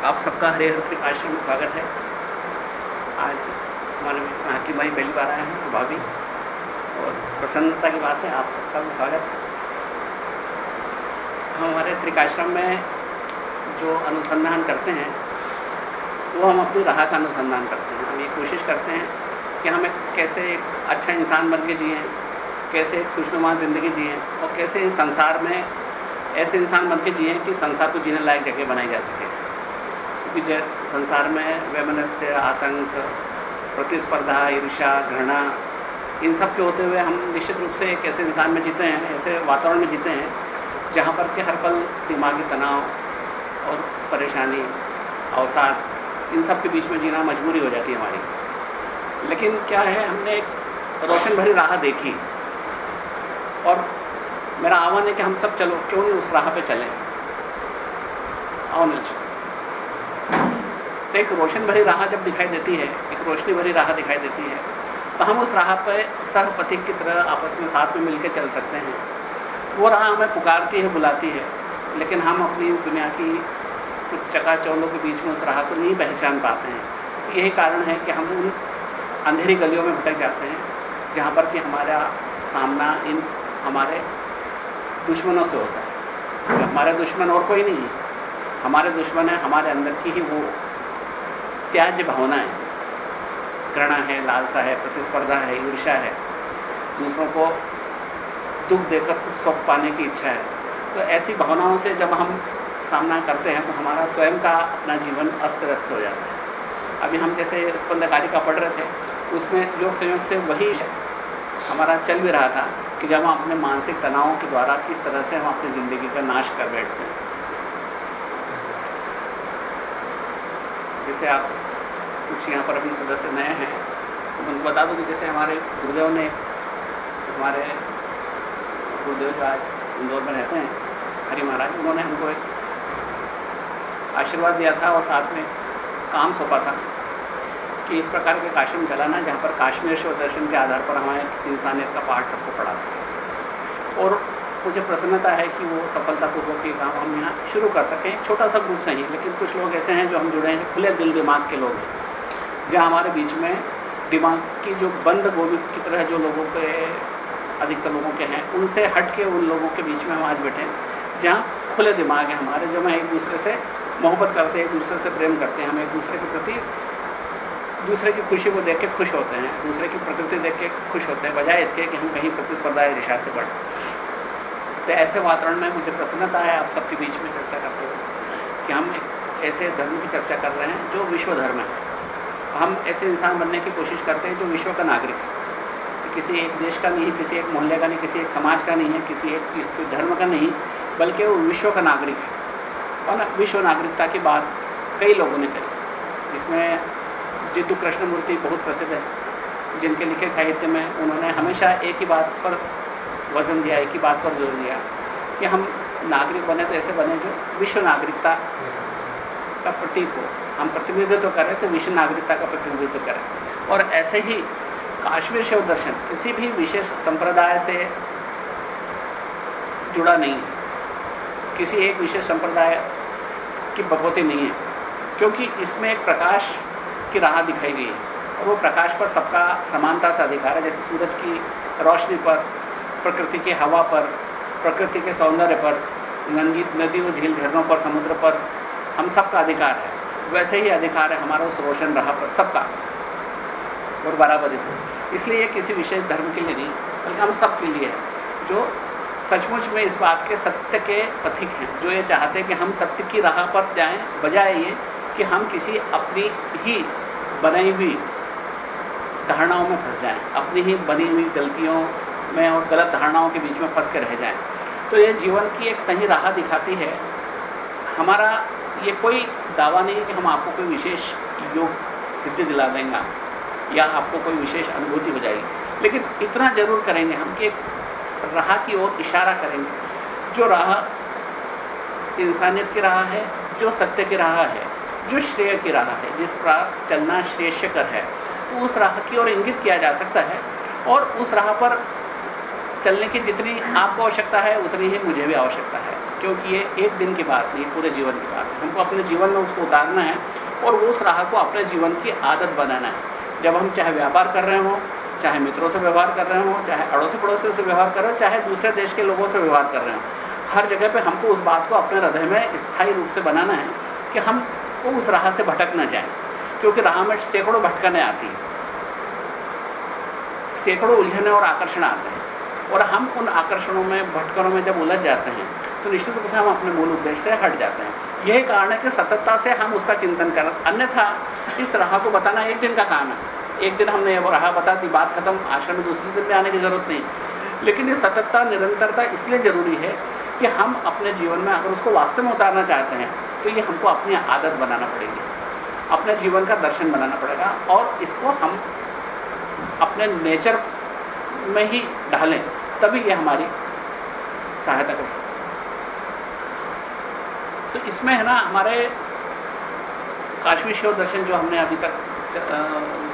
आप सबका हरे हर आश्रम में स्वागत है। आज हमारे यहाँ की मई पहली बार आए हैं, भाभी। और प्रसन्नता की बात है, आप सबका भी स्वागत। हम हमारे त्रिकाश्रम में जो अनुसंधान करते हैं, वो हम अपनी राह का अनुसंधान करते हैं। हम ये कोशिश करते हैं कि हमें कैसे एक अच्छा इंसान बन के जिए, कैसे खुशनुमा ज़िंदगी जिए, और कैसे संसार में ऐसे इंसान बन के जिए कि संसार को जीने लायक जगह बनाई जा सके। क्योंकि संसार में वैमनस्य, आतंक, प्रतिस्पर्धा ईर्षा घृणा, इन सब के होते हुए हम निश्चित रूप से एक ऐसे इंसान में जीते हैं, ऐसे वातावरण में जीते हैं, जहाँ पर कि हर पल दिमागी तनाव और परेशानी, अवसाद, इन सब के बीच में जीना मजबूरी हो जाती है हमारी। लेकिन क्या है, हमने एक रोशन भरी राह देखी। और मेरा आह्वान है कि हम सब चलो, क्यों नहीं उस राह पे चलें? आओ नीचे तो एक रोशन भरी राह जब दिखाई देती है, एक रोशनी भरी राह दिखाई देती है तो हम उस राह पर सह पथिक की तरह आपस में साथ में मिलकर चल सकते हैं। वो राह हमें पुकारती है, बुलाती है, लेकिन हम अपनी दुनिया की कुछ चकाचौलों के बीच में उस राह को नहीं पहचान पाते हैं। यही कारण है कि हम उन अंधेरी गलियों में भटक जाते हैं, जहाँ पर कि हमारा सामना इन हमारे दुश्मनों से होता है। हमारे दुश्मन और कोई नहीं है हमारे दुश्मन है, हमारे अंदर की ही वो त्याज्य भावनाएँ घृणा है, लालसा है, प्रतिस्पर्धा है ईर्षा है। दूसरों को दुख देकर खुद सुख पाने की इच्छा है। तो ऐसी भावनाओं से जब हम सामना करते हैं तो हमारा स्वयं का अपना जीवन अस्त व्यस्त हो जाता है। अभी हम जैसे स्पंदकारी का पढ़ रहे थे, उसमें योग संयोग से वही हमारा चल भी रहा था कि जब हम अपने मानसिक तनावों के द्वारा किस तरह से हम अपनी ज़िंदगी का नाश कर बैठते हैं। जैसे आप कुछ यहाँ पर अभी सदस्य नए हैं तो मैं बता दूँ कि जैसे हमारे गुरुदेव ने, हमारे गुरुदेव जो आज इंदौर में रहते हैं, हरि महाराज, उन्होंने हमको एक आशीर्वाद दिया था और साथ में काम सौंपा था कि इस प्रकार के आश्रम चलाना जहाँ पर काश्मीर शिव दर्शन के आधार पर हमारे इंसानियत का पाठ सबको पढ़ा सके। और मुझे प्रसन्नता है कि वो सफलतापूर्वक ये काम हम यहाँ शुरू कर सकें। छोटा सा ग्रुप सही है लेकिन कुछ लोग ऐसे हैं जो हम जुड़े हैं, खुले दिल दिमाग के लोग हैं। जहाँ हमारे बीच में दिमाग की जो बंद गोभी की तरह जो लोगों के, अधिकतर लोगों के हैं, उनसे हट के उन लोगों के बीच में हम आज बैठे हैं, जहाँ खुले दिमाग है हमारे, जो हम एक दूसरे से मोहब्बत करते हैं, एक दूसरे से प्रेम करते हैं, हम एक दूसरे के प्रति, दूसरे की खुशी को देख के खुश होते हैं, दूसरे की प्रकृति देख के खुश होते हैं, बजाय इसके कि हम कहीं प्रतिस्पर्धा या से बढ़े। तो ऐसे वातावरण में मुझे प्रसन्नता है, आप सबके बीच में चर्चा करते हुए, कि हम ऐसे धर्म की चर्चा कर रहे हैं जो विश्व धर्म है। हम ऐसे इंसान बनने की कोशिश करते हैं जो विश्व का नागरिक है। किसी एक देश का नहीं, किसी एक मोहल्ले का नहीं, किसी एक समाज का नहीं है, किसी एक धर्म का नहीं, बल्कि वो विश्व का नागरिक है। और विश्व नागरिकता की बात कई लोगों ने करी। जिसमें जिद्दू कृष्णमूर्ति बहुत प्रसिद्ध है, जिनके लिखे साहित्य में उन्होंने हमेशा एक ही बात पर वज़न दिया, एक ही बात पर ज़ोर दिया कि हम नागरिक बने तो ऐसे बने जो विश्व नागरिकता का प्रतीक हो। हम प्रतिनिधित्व करें तो विश्व नागरिकता का प्रतिनिधित्व करें और ऐसे ही काश्मीर शिव दर्शन किसी भी विशेष संप्रदाय से जुड़ा नहीं है। किसी एक विशेष संप्रदाय की भगवती नहीं है, क्योंकि इसमें एक प्रकाश की राह दिखाई गई है। और वो प्रकाश पर सबका समानता से अधिकार है, जैसे सूरज की रोशनी पर प्रकृति की हवा पर, प्रकृति के सौंदर्य पर नंदी नदी और झील झरनों पर, समुद्र पर, हम सबका अधिकार है। वैसे ही अधिकार है हमारा उस रोशन राह पर, सबका। और बराबर इससे इसलिए किसी विशेष धर्म के लिए नहीं, बल्कि हम सब के लिए है, जो सचमुच में इस बात के सत्य के पथिक हैं, जो ये चाहते हैं कि हम सत्य की राह पर जाएँ, बजाय ये कि हम किसी अपनी ही बनाई हुई धारणाओं में फंस जाएँ, अपनी ही बनी हुई गलतियों में और गलत धारणाओं के बीच में फंस के रह जाएँ। तो ये जीवन की एक सही राह दिखाती है। हमारा ये कोई दावा नहीं कि हम आपको कोई विशेष योग सिद्धि दिला देंगे या आपको कोई विशेष अनुभूति हो जाएगी। लेकिन इतना ज़रूर करेंगे हम कि एक राह की ओर इशारा करेंगे। जो राह इंसानियत की राह है, जो सत्य की राह है, जो श्रेय की राह है, जिस पर चलना श्रेष्ठकर है, उस राह की ओर इंगित किया जा सकता है और उस राह पर चलने की जितनी आपको आवश्यकता है, उतनी ही मुझे भी आवश्यकता है। क्योंकि ये एक दिन की बात नहीं, पूरे जीवन की बात है। हमको अपने जीवन में उसको उतारना है और उस राह को अपने जीवन की आदत बनाना है। जब हम चाहे व्यापार कर रहे हो, चाहे मित्रों से व्यवहार कर रहे हो, चाहे अड़ोसी पड़ोसियों से व्यवहार कर रहे हो, चाहे दूसरे देश के लोगों से व्यवहार कर रहे हो, हर जगह पे हमको उस बात को अपने हृदय में स्थायी रूप से बनाना है कि हम उस राह से भटक ना जाए। क्योंकि राह में सैकड़ों भटकने आती है। सैकड़ों उलझने और आकर्षण आते हैं। और हम उन आकर्षणों में, भटकनों में जब उलझ जाते हैं तो निश्चित रूप से हम अपने मूल उद्देश्य से हट जाते हैं। यही कारण है कि सततता से हम उसका चिंतन कर, अन्यथा इस राह को बताना एक दिन का काम है। एक दिन हमने राह बता दी, बात खत्म, आश्रम में दूसरे दिन में आने की ज़रूरत नहीं। लेकिन ये सततता, निरंतरता इसलिए ज़रूरी है कि हम अपने जीवन में अगर उसको वास्तव में उतारना चाहते हैं तो ये हमको अपनी आदत बनाना पड़ेगी। अपने जीवन का दर्शन बनाना पड़ेगा और इसको हम अपने नेचर में ही ढालें। तभी ये हमारी सहायता कर सकते तो इसमें है ना, हमारे काश्मीर शिव दर्शन जो हमने अभी तक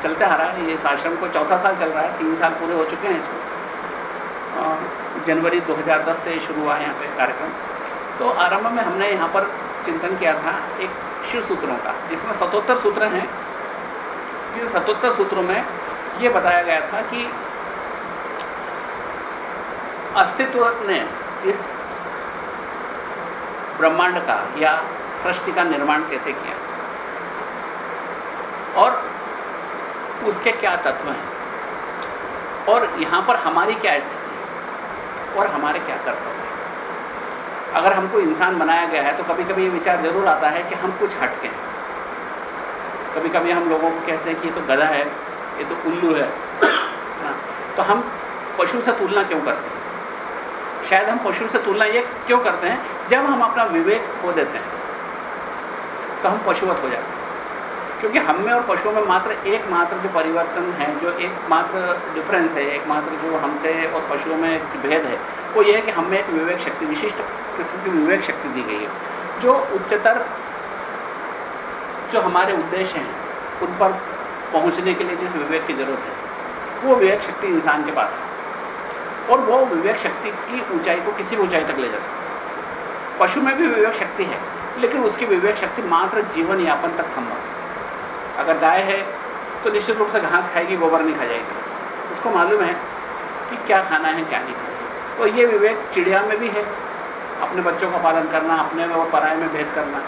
चलते आ रहा है, ये आश्रम को चौथा साल चल रहा है, तीन साल पूरे हो चुके हैं इसको जनवरी 2010 से शुरू हुआ है यहाँ पे कार्यक्रम। तो आरंभ में हमने यहाँ पर चिंतन किया था एक शिव सूत्रों का, जिसमें सतोत्तर सूत्र हैं। जिन सतोत्तर सूत्रों में यह बताया गया था कि अस्तित्व ने इस ब्रह्मांड का या सृष्टि का निर्माण कैसे किया? और उसके क्या तत्व हैं? और यहाँ पर हमारी क्या स्थिति है? और हमारे क्या कर्तव्य हैं? अगर हमको इंसान बनाया गया है तो कभी कभी ये विचार ज़रूर आता है कि हम कुछ हटके हैं। कभी कभी हम लोगों को कहते हैं कि ये तो गधा है ये तो उल्लू है। हाँ, तो हम पशु से तुलना क्यों करते हैं? शायद हम पशु से तुलना ये क्यों करते हैं? जब हम अपना विवेक खो देते हैं तो हम पशुवत हो जाते हैं। क्योंकि हम में और पशुओं में मात्र एकमात्र जो परिवर्तन है, जो एकमात्र डिफरेंस है, एकमात्र जो हमसे और पशुओं में भेद है, वो ये है कि हमें एक विवेक शक्ति, विशिष्ट किस्म की विवेक शक्ति दी गई है। जो उच्चतर, जो हमारे उद्देश्य हैं, उन पर पहुँचने के लिए जिस विवेक की ज़रूरत है, वो विवेक शक्ति इंसान के पास है। और वो विवेक शक्ति की ऊंचाई को किसी भी ऊंचाई तक ले जा सकता पशु में भी विवेक शक्ति है, लेकिन उसकी विवेक शक्ति मात्र जीवन यापन तक संभव है। अगर गाय है तो निश्चित रूप से घास खाएगी, गोबर नहीं खा जाएगी। उसको मालूम है कि क्या खाना है, क्या नहीं खाना तो ये विवेक चिड़िया में भी है। अपने बच्चों का पालन करना, अपने में और पराये में भेद करना,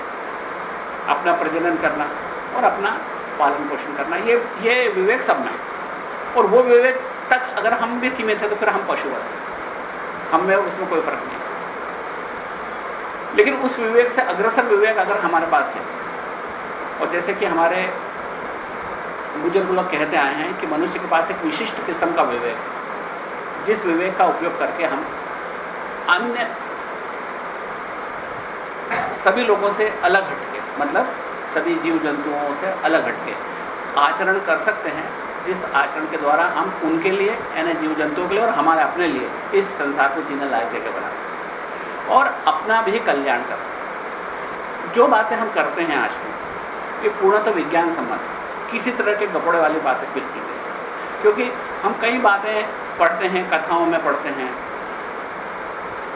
अपना प्रजनन करना और अपना पालन पोषण करना, ये ये विवेक सब में है। और वो विवेक तक अगर हम भी सीमित हैं तो फिर हम पशु हैं। हम में उसमें कोई फ़र्क नहीं। लेकिन उस विवेक से, अग्रसर विवेक अगर हमारे पास है, और जैसे कि हमारे बुज़ुर्ग लोग कहते आए हैं कि मनुष्य के पास एक विशिष्ट किस्म का विवेक है, जिस विवेक का उपयोग करके हम अन्य सभी लोगों से अलग हटके मतलब सभी जीव जंतुओं से अलग हटके आचरण कर सकते हैं जिस आचरण के द्वारा हम उनके लिए, यानी जीव जंतुओं के लिए और हमारे अपने लिए इस संसार को जीने लायक जगह बना सकते और अपना भी कल्याण कर सकते जो बातें हम करते हैं आज में ये पूर्णतः विज्ञान है। किसी तरह के कपड़े वाली बातें बिल्कुल नहीं क्योंकि हम कई बातें पढ़ते हैं, कथाओं में पढ़ते हैं,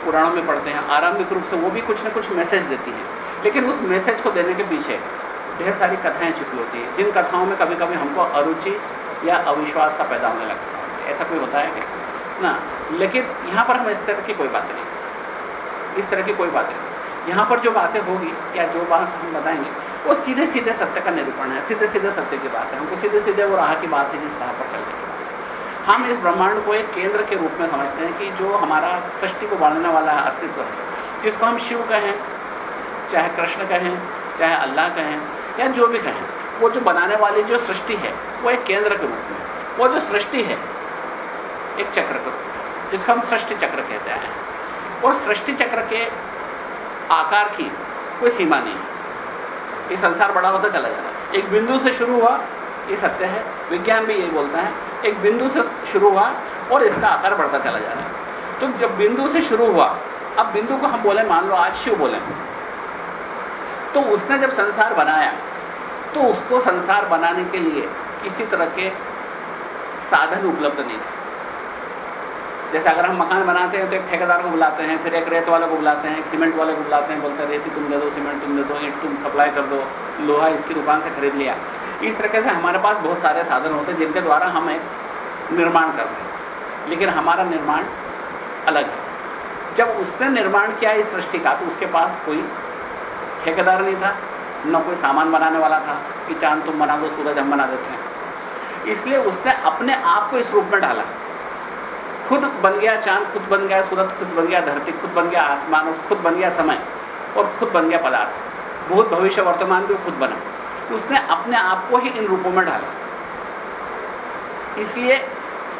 पुराणों में पढ़ते हैं, आरंभिक रूप से वो भी कुछ ना कुछ मैसेज देती हैं। लेकिन उस मैसेज को देने के पीछे ढेर सारी कथाएँ छुपी होती हैं, जिन कथाओं में कभी कभी हमको अरुचि या अविश्वास सा पैदा होने लगता है। ऐसा कोई होता है? क्या ना। लेकिन यहाँ पर हम इस तरह की कोई बात नहीं। इस तरह की कोई बात नहीं। यहाँ पर जो बातें होगी या जो बात हम बताएँगे, वो सीधे सीधे सत्य का निरूपण है। सीधे सीधे सत्य की बात है। हमको सीधे सीधे वो राह की बात है जिस राह पर चलने की बात है। हम इस ब्रह्मांड को एक केंद्र के रूप में समझते हैं कि जो हमारा सृष्टि को बढ़ने वाला अस्तित्व है, जिसको हम शिव कहें, चाहे कृष्ण कहें, चाहे अल्लाह कहें, या जो भी कहें, वो जो बनाने वाली जो सृष्टि है वो एक केंद्र के रूप में वो जो सृष्टि है, एक चक्र के रूप में जिसको हम सृष्टि चक्र कहते हैं। और सृष्टि चक्र के आकार की कोई सीमा नहीं है। ये संसार बड़ा होता चला जा रहा है। एक बिंदु से शुरू हुआ, ये सत्य है। विज्ञान भी यही बोलता है, एक बिंदु से शुरू हुआ और इसका आकार बढ़ता चला जा रहा है। तो जब बिंदु से शुरू हुआ, अब बिंदु को हम बोले, मान लो आज शिव बोले तो उसने जब संसार बनाया तो उसको संसार बनाने के लिए किसी तरह के साधन उपलब्ध नहीं थे। जैसे अगर हम मकान बनाते हैं तो एक ठेकेदार को बुलाते हैं, फिर एक रेत वाले को बुलाते हैं, एक सीमेंट वाले को बुलाते हैं, बोलते हैं, रेती तुम दे दो, सीमेंट तुम दे दो, ईंट तुम सप्लाई कर दो, लोहा इसकी दुकान से खरीद लिया। इस तरीके से हमारे पास बहुत सारे साधन होते हैं जिनके द्वारा हम एक निर्माण करते हैं। लेकिन हमारा निर्माण अलग है। जब उसने निर्माण किया इस सृष्टि का तो उसके पास कोई ठेकेदार नहीं था, न कोई सामान बनाने वाला था कि चाँद तुम बना दो, सूरज हम बना देते हैं। इसलिए उसने अपने आप को इस रूप में डाला। खुद बन गया चाँद, खुद बन गया सूरज, खुद बन गया धरती, खुद बन गया आसमान खुद बन गया समय, और खुद बन गया पदार्थ। भूत, भविष्य, वर्तमान भी खुद बना। उसने अपने आप को ही इन रूपों में डाला। इसलिए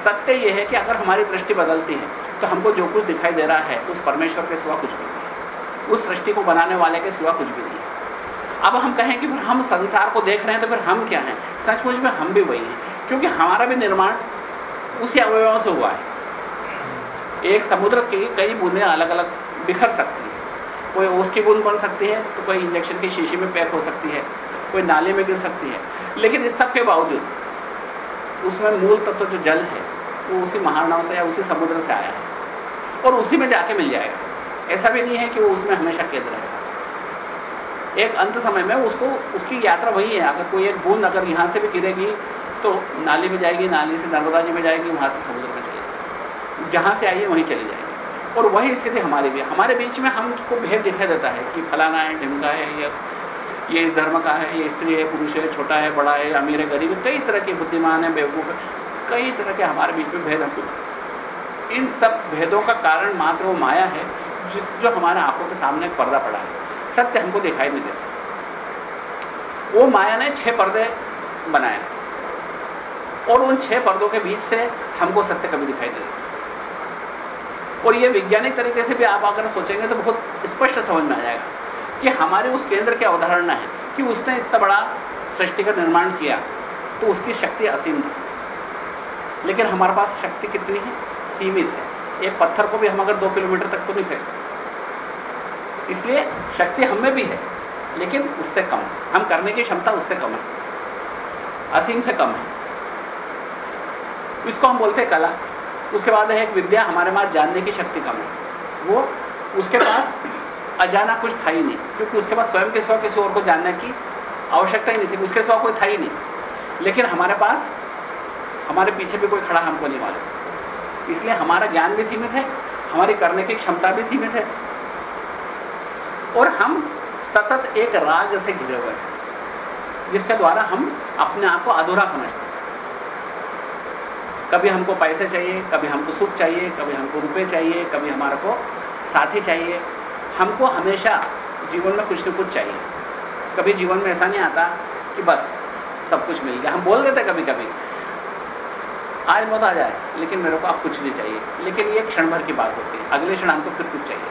सत्य यह है कि अगर हमारी दृष्टि बदलती है तो हमको जो कुछ दिखाई दे रहा है, उस परमेश्वर के सिवा कुछ भी नहीं है। उस सृष्टि को बनाने वाले के सिवा कुछ भी नहीं है। अब हम कहें कि फिर हम संसार को देख रहे हैं तो फिर हम क्या हैं? सचमुच में हम भी वही हैं। क्योंकि हमारा भी निर्माण उसी अवयवों से हुआ है। एक समुद्र की कई बूंदें अलग अलग बिखर सकती हैं। कोई ओस की बूंद बन सकती है तो कोई इंजेक्शन की शीशी में पैक हो सकती है, कोई नाले में गिर सकती है। लेकिन इस सब के बावजूद, उसमें मूल तत्व जो जल है, वो उसी महानव से या उसी समुद्र से आया है। और उसी में जाके मिल जाएगा। ऐसा भी नहीं है कि वो उसमें हमेशा कैद रहेगा। एक अंत समय में उसको, उसकी यात्रा वही है। अगर कोई एक बूंद अगर यहाँ से भी गिरेगी तो नाली में जाएगी, नाली से नर्मदा जी में जाएगी, वहाँ से समुद्र में चलेगी जहाँ से है वहीं चली जाएगी। और वही स्थिति हमारी भी हमारे बीच में हमको भेद दिखाई देता है कि फलाना है, ढिमका है, या ये इस धर्म का है, ये स्त्री है, पुरुष है, छोटा है, बड़ा है, अमीर है, गरीब है, कई तरह के बुद्धिमान है, बेवकूफ़ है, कई तरह के हमारे बीच में भेद हमको इन सब भेदों का कारण मात्र वो माया है, जिस जो हमारे आँखों के सामने पर्दा पड़ा है। सत्य हमको दिखाई नहीं देता। वो माया ने छह पर्दे बनाए। और उन छह पर्दों के बीच से हमको सत्य कभी दिखाई नहीं देता। और ये वैज्ञानिक तरीके से भी आप अगर सोचेंगे तो बहुत स्पष्ट समझ में आ जाएगा कि हमारे उस केंद्र की अवधारणा है कि उसने इतना बड़ा सृष्टि का निर्माण किया तो उसकी शक्ति असीम थी। लेकिन हमारे पास शक्ति कितनी है? सीमित है। एक पत्थर को भी हम अगर दो किलोमीटर तक तो नहीं फेंक सकते। इसलिए शक्ति हम में भी है, लेकिन उससे कम। हम करने की क्षमता उससे कम है। असीम से कम है। इसको हम बोलते कला। उसके बाद है एक विद्या, हमारे पास जानने की शक्ति कम है। वो उसके पास अजाना कुछ था ही नहीं, क्योंकि उसके पास स्वयं के सिवा किसी और को जानने की आवश्यकता ही नहीं थी। उसके सिवा कोई था ही नहीं। लेकिन हमारे पास, हमारे पीछे भी कोई खड़ा हमको नहीं मालूम। इसलिए हमारा ज्ञान भी सीमित है, हमारी करने की क्षमता भी सीमित है। और हम सतत एक राग से घिरे हुए हैं, जिसके द्वारा हम अपने आप को अधूरा समझते हैं। कभी हमको पैसे चाहिए, कभी हमको सुख चाहिए, कभी हमको रुपए चाहिए, कभी हमारे को साथी चाहिए। हमको हमेशा जीवन में कुछ न कुछ चाहिए। कभी जीवन में ऐसा नहीं आता कि बस सब कुछ मिल गया। हम बोल देते कभी कभी, आज मौत आ जाए, लेकिन मेरे को अब कुछ नहीं चाहिए। लेकिन ये क्षण भर की बात होती है। अगले क्षण हमको फिर कुछ चाहिए।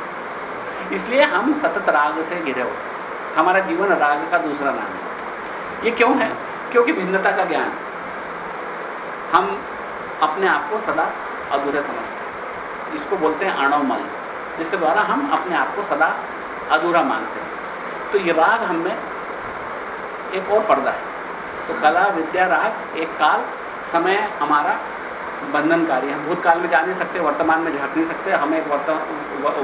इसलिए हम सतत राग से घिरे होते हमारा जीवन राग का दूसरा नाम है। ये क्यों है? क्योंकि भिन्नता का ज्ञान। हम अपने आप को सदा अधूरे समझते हैं। इसको बोलते हैं आणव मल, जिसके द्वारा हम अपने आप को सदा अधूरा मानते हैं। तो ये राग हम एक और पर्दा है। तो कला, विद्या, राग, एक काल, समय हमारा बंधनकारी हम भूतकाल में जा नहीं सकते, वर्तमान में झाँक नहीं सकते, हम एक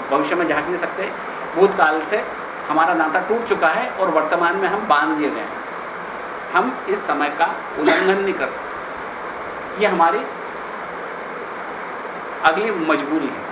भविष्य में झाँक नहीं सकते। भूतकाल से हमारा नाता टूट चुका है और वर्तमान में हम बाँध दिए गए हैं। हम इस समय का उल्लंघन नहीं कर सकते। ये हमारी अगली मजबूरी है।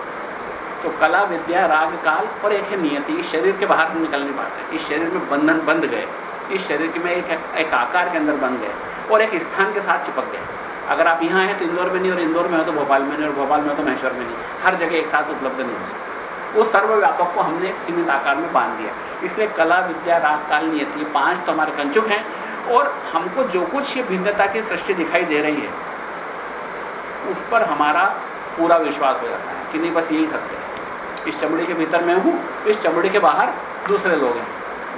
तो कला विद्या राग काल और एक है नियति। इस शरीर के बाहर निकल नहीं पाते इस शरीर में बंधन बंध गए। इस शरीर में एक, एक आकार के अंदर बन गए और एक स्थान के साथ चिपक गए। अगर आप यहाँ हैं तो इंदौर में नहीं और इंदौर में हो तो भोपाल में नहीं और भोपाल में हो तो महेश्वर में नहीं। हर जगह एक साथ उपलब्ध नहीं हो सकता। उस सर्वव्यापक को हमने एक सीमित आकार में बाँध दिया। इसलिए कला विद्या राग काल नियति पाँच तो हमारे कंचुक हैं और हमको जो कुछ ये भिन्नता की सृष्टि दिखाई दे रही है उस पर हमारा पूरा विश्वास हो जाता है कि नहीं, बस यही सत्य है। इस चमड़ी के भीतर मैं हूँ, इस चमड़ी के बाहर दूसरे लोग हैं,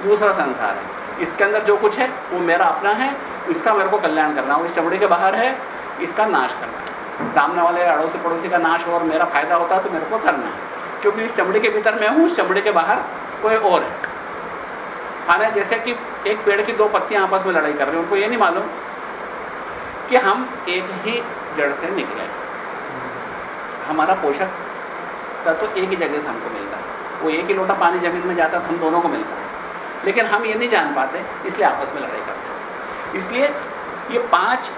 दूसरा संसार है। इसके अंदर जो कुछ है, वो मेरा अपना है, इसका मेरे को कल्याण करना वो इस चमड़ी के बाहर है, इसका नाश करना है। सामने वाले अड़ोसी पड़ोसी का नाश हो और मेरा फ़ायदा होता है तो मेरे को करना है। क्योंकि इस चमड़ी के भीतर मैं हूँ उस चमड़ी के बाहर कोई और है। माने जैसे कि एक पेड़ की दो पत्तियाँ आपस में लड़ाई कर रहे हैं, उनको ये नहीं मालूम कि हम एक ही जड़ से निकले हमारा पोषक तत्व एक ही जगह से हमको मिलता है। वो एक ही लोटा पानी ज़मीन में जाता है तो हम दोनों को मिलता है। लेकिन हम ये नहीं जान पाते, इसलिए आपस में लड़ाई करते हैं। इसलिए ये पाँच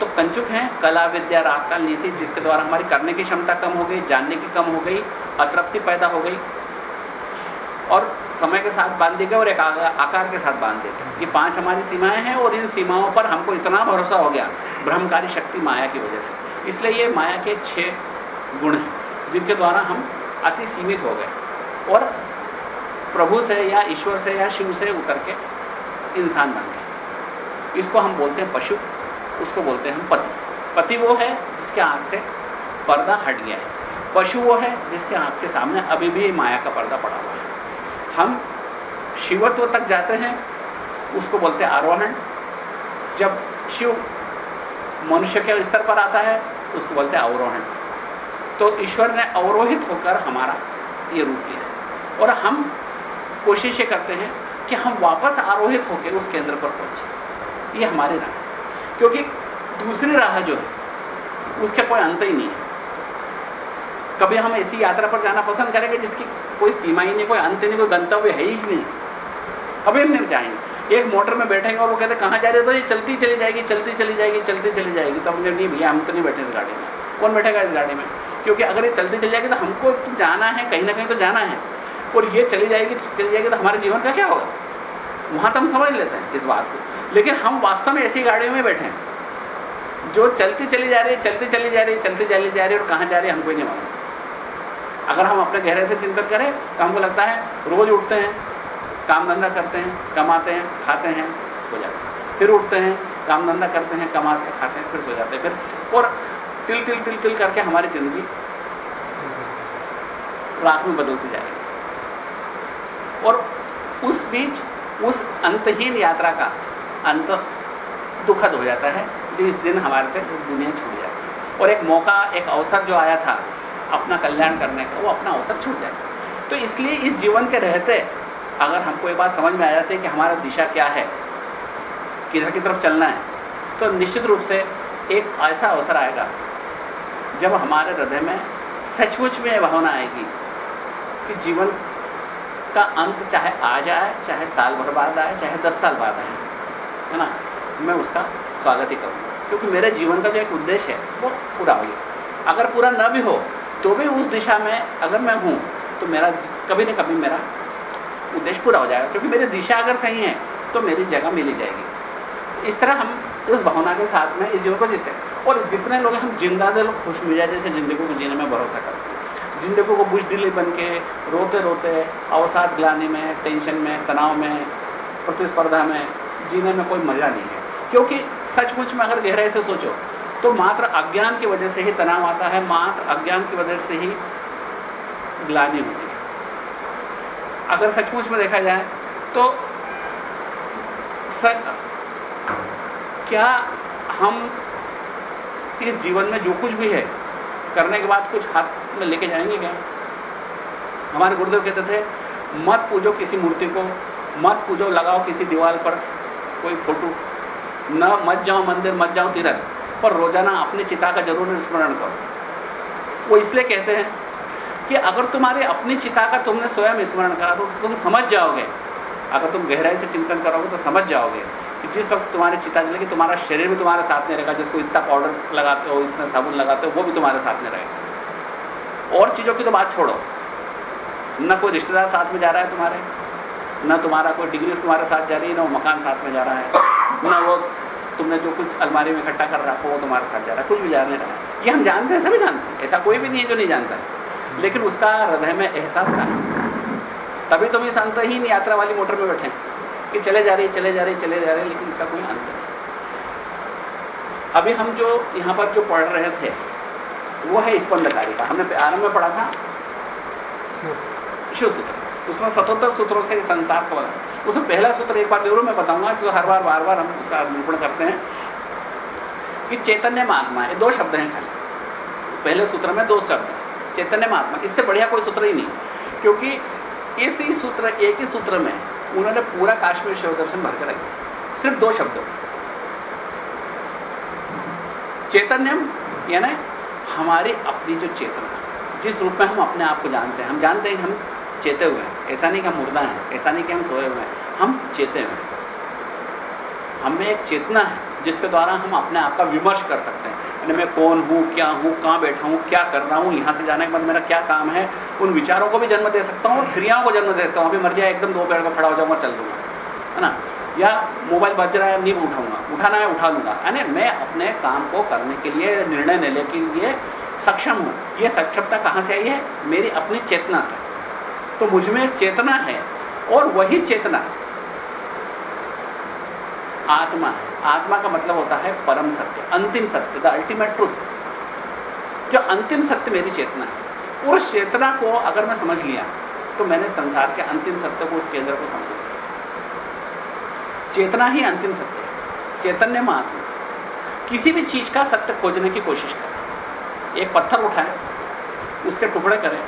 तो कंचुक हैं, कला, विद्या, रागकाल, नीति, जिसके द्वारा हमारी करने की क्षमता कम हो गई, जानने की कम हो गई, अतृप्ति पैदा हो गई, और समय के साथ बाँध दी गए और एक आकार के साथ बाँध दिए गए। ये पाँच हमारी सीमाएँ हैं और इन सीमाओं पर हमको इतना भरोसा हो गया, ब्रह्मकारी शक्ति माया की वजह से। इसलिए ये माया के छह गुण हैं, जिनके द्वारा हम अति सीमित हो गए। और प्रभु से या ईश्वर से या शिव से उतर के इंसान बन गए। इसको हम बोलते हैं पशु, उसको बोलते हैं हम पति। पति वो है जिसके आँख से पर्दा हट गया है। पशु वो है जिसके आँख के सामने अभी भी माया का पर्दा पड़ा हुआ है। हम शिवत्व तक जाते हैं, उसको बोलते हैं आरोहण। जब शिव मनुष्य के स्तर पर आता है, उसको बोलते हैं अवरोहण। तो ईश्वर ने अवरोहित होकर हमारा ये रूप लिया। और हम कोशिश करते हैं कि हम वापस आरोहित होकर उस केंद्र पर पहुँचे। ये हमारी राह क्योंकि दूसरी राह जो है, उसके कोई अंत ही नहीं है। कभी हम ऐसी यात्रा पर जाना पसंद करेंगे जिसकी कोई सीमा ही नहीं, कोई अंत नहीं, कोई गंतव्य है ही नहीं। कभी हम नहीं जाएँगे। एक मोटर में बैठेंगे और वो कहते कहाँ जा रहे तो ये चलती चली जाएगी, चलती चली जाएगी, चलती चली जाएगी। तो हमने नहीं भैया, हम तो नहीं बैठे इस गाड़ी में। कौन बैठेगा इस गाड़ी में? क्योंकि अगर ये चलती चली जाएगी तो हमको तो जाना है, कहीं ना कहीं तो जाना है। और ये चली जाएगी चली जाएगी तो हमारे जीवन का क्या होगा? वहाँ तो हम समझ लेते हैं इस बात को। लेकिन हम वास्तव में ऐसी गाड़ियों में बैठे हैं, जो चलती चली जा रही है चलती चली जा रही है चलती चली जा रही है और कहाँ जा रही है, हमको नहीं मालूम। अगर हम अपने गहरे से चिंतन करें तो हमको लगता है रोज उठते हैं, काम धंधा करते हैं, कमाते हैं, खाते हैं, सो जाते हैं। फिर उठते हैं, काम धंधा करते हैं, कमाते, खाते हैं, फिर सो जाते हैं। फिर और तिल तिल तिल तिल करके हमारी ज़िंदगी राख में बदलती जाएगी और उस बीच, उस अंतहीन यात्रा का अंत दुखद हो जाता है जो इस दिन हमारे से दुनिया छूट जाती है। और एक मौका, एक अवसर जो आया था अपना कल्याण करने का, वो अपना अवसर छूट जाए तो इसलिए इस जीवन के रहते, अगर हमको ये बात समझ में आ जाती है कि हमारा दिशा क्या है, किधर की तरफ़ चलना है तो निश्चित रूप से एक ऐसा अवसर आएगा जब हमारे हृदय में सचमुच में भावना आएगी कि जीवन का अंत चाहे आ जाए चाहे साल भर बाद आए, चाहे दस साल बाद आए, है ना? मैं उसका स्वागत ही करूँगा। क्योंकि मेरे जीवन का जो एक उद्देश्य है, वो पूरा हो गया। अगर पूरा न भी हो तो भी उस दिशा में अगर मैं हूँ तो मेरा कभी ना कभी मेरा उद्देश्य पूरा हो जाएगा। क्योंकि मेरी दिशा अगर सही है तो मेरी जगह मिली जाएगी। इस तरह हम उस भावना के साथ में इस जीवन को जीते और जितने लोग हम ज़िंदा लोग खुश मिजाज जैसे ज़िंदगी को जीने में भरोसा करते हैं। ज़िंदगी को बुझदिली बन के रोते रोते, अवसाद ग्लानी में, टेंशन में, तनाव में, प्रतिस्पर्धा में जीने में कोई मज़ा नहीं है। क्योंकि सचमुच में अगर गहराई से सोचो तो मात्र अज्ञान की वजह से ही तनाव आता है, मात्र अज्ञान की वजह से ही ग्लानी होती है। अगर सचमुच में देखा जाए तो क्या हम इस जीवन में जो कुछ भी है, करने के बाद कुछ हाथ में लेके जाएँगे क्या? हमारे गुरुदेव कहते थे, मत पूजो किसी मूर्ति को, मत पूजो, लगाओ किसी दीवार पर कोई फ़ोटो। न मत जाओ मंदिर, मत जाओ तीरथ, पर रोज़ाना अपनी चिता का ज़रूर स्मरण करो। वो इसलिए कहते हैं कि अगर तुम्हारी अपनी चिता का तुमने स्वयं स्मरण करा तो तुम समझ जाओगे। अगर तुम गहराई से चिंतन करोगे तो समझ जाओगे। जिस वक्त तुम्हारी चिता जलेगी तुम्हारा शरीर भी तुम्हारे साथ नहीं रहेगा, जिसको इतना पाउडर लगाते हो, इतना साबुन लगाते हो, वो भी तुम्हारे साथ नहीं रहेगा। और चीज़ों की तो बात छोड़ो। न कोई रिश्तेदार साथ में जा रहा है तुम्हारे, न तुम्हारा कोई डिग्री तुम्हारे साथ जा रही है, ना वो मकान साथ में जा रहा है, न वो तुमने जो कुछ अलमारी में इकट्ठा कर रखा वो तुम्हारे साथ जा रहा है, कुछ भी जा नहीं रहा है। ये हम जानते हैं, सभी जानते हैं। ऐसा कोई भी नहीं है जो नहीं जानता लेकिन उसका हृदय में एहसास कहा तभी तुम इस अंतहीन यात्रा वाली मोटर में बैठे कि चले जा रही चले जा रही चले जा रहे लेकिन इसका कोई अंत नहीं। अभी हम जो यहाँ पर जो पढ़ रहे थे वो है स्पंदकारी का। हमने आरंभ में पढ़ा था? शिव सूत्र उसमें सतोत्तर सूत्रों से संसार को बना उसमें पहला सूत्र एक बार ज़रूर मैं बताऊँगा जो हर बार बार बार हम उसका निरूपण करते हैं कि चैतन्य महात्मा ये दो शब्द हैं खाली। पहले सूत्र में दो शब्द चैतन्य महात्मा। इससे बढ़िया कोई सूत्र ही नहीं। क्योंकि इसी सूत्र एक ही सूत्र में उन्होंने पूरा काश्मीर शिव दर्शन भर रख दिया। सिर्फ़ दो शब्दों। चैतन्यम, यानी हमारी अपनी जो चेतना, जिस रूप में हम अपने आप को जानते हैं। हम जानते हैं कि हम चेते हुए हैं। ऐसा नहीं कि हम मुर्दा हैं। ऐसा नहीं कि हम सोए हुए हैं। हम चेते हुए हैं। हमें एक चेतना है। जिसके द्वारा हम अपने आप का विमर्श कर सकते हैं। यानी मैं कौन हूँ, क्या हूँ, कहाँ बैठा हूँ, क्या कर रहा हूँ, यहाँ से जाने के बाद मेरा क्या काम है, उन विचारों को भी जन्म दे सकता हूँ और क्रियाओं को जन्म दे सकता हूँ। अभी मर जाए, एकदम दो पेड़ पर खड़ा हो जाऊँगा, चल दूँगा। है ना? या मोबाइल बज रहा है नहीं उठाऊँगा। उठाना है, उठा लूँगा। यानी मैं अपने काम को करने के लिए, निर्णय लेने के लिए सक्षम हूँ। यह सक्षमता कहाँ से आई है? मेरी अपनी चेतना से। तो मुझमें चेतना है और वही चेतना आत्मा। आत्मा का मतलब होता है परम सत्य, अंतिम सत्य द अल्टीमेट ट्रुथ जो अंतिम सत्य मेरी चेतना है, उस चेतना को अगर मैं समझ लिया तो मैंने संसार के अंतिम सत्य को उस केंद्र को समझ लिया। चेतना ही अंतिम सत्य है। चैतन्य महात्मा किसी भी चीज़ का सत्य खोजने की कोशिश करें। एक पत्थर उठाएँ, उसके टुकड़े करें,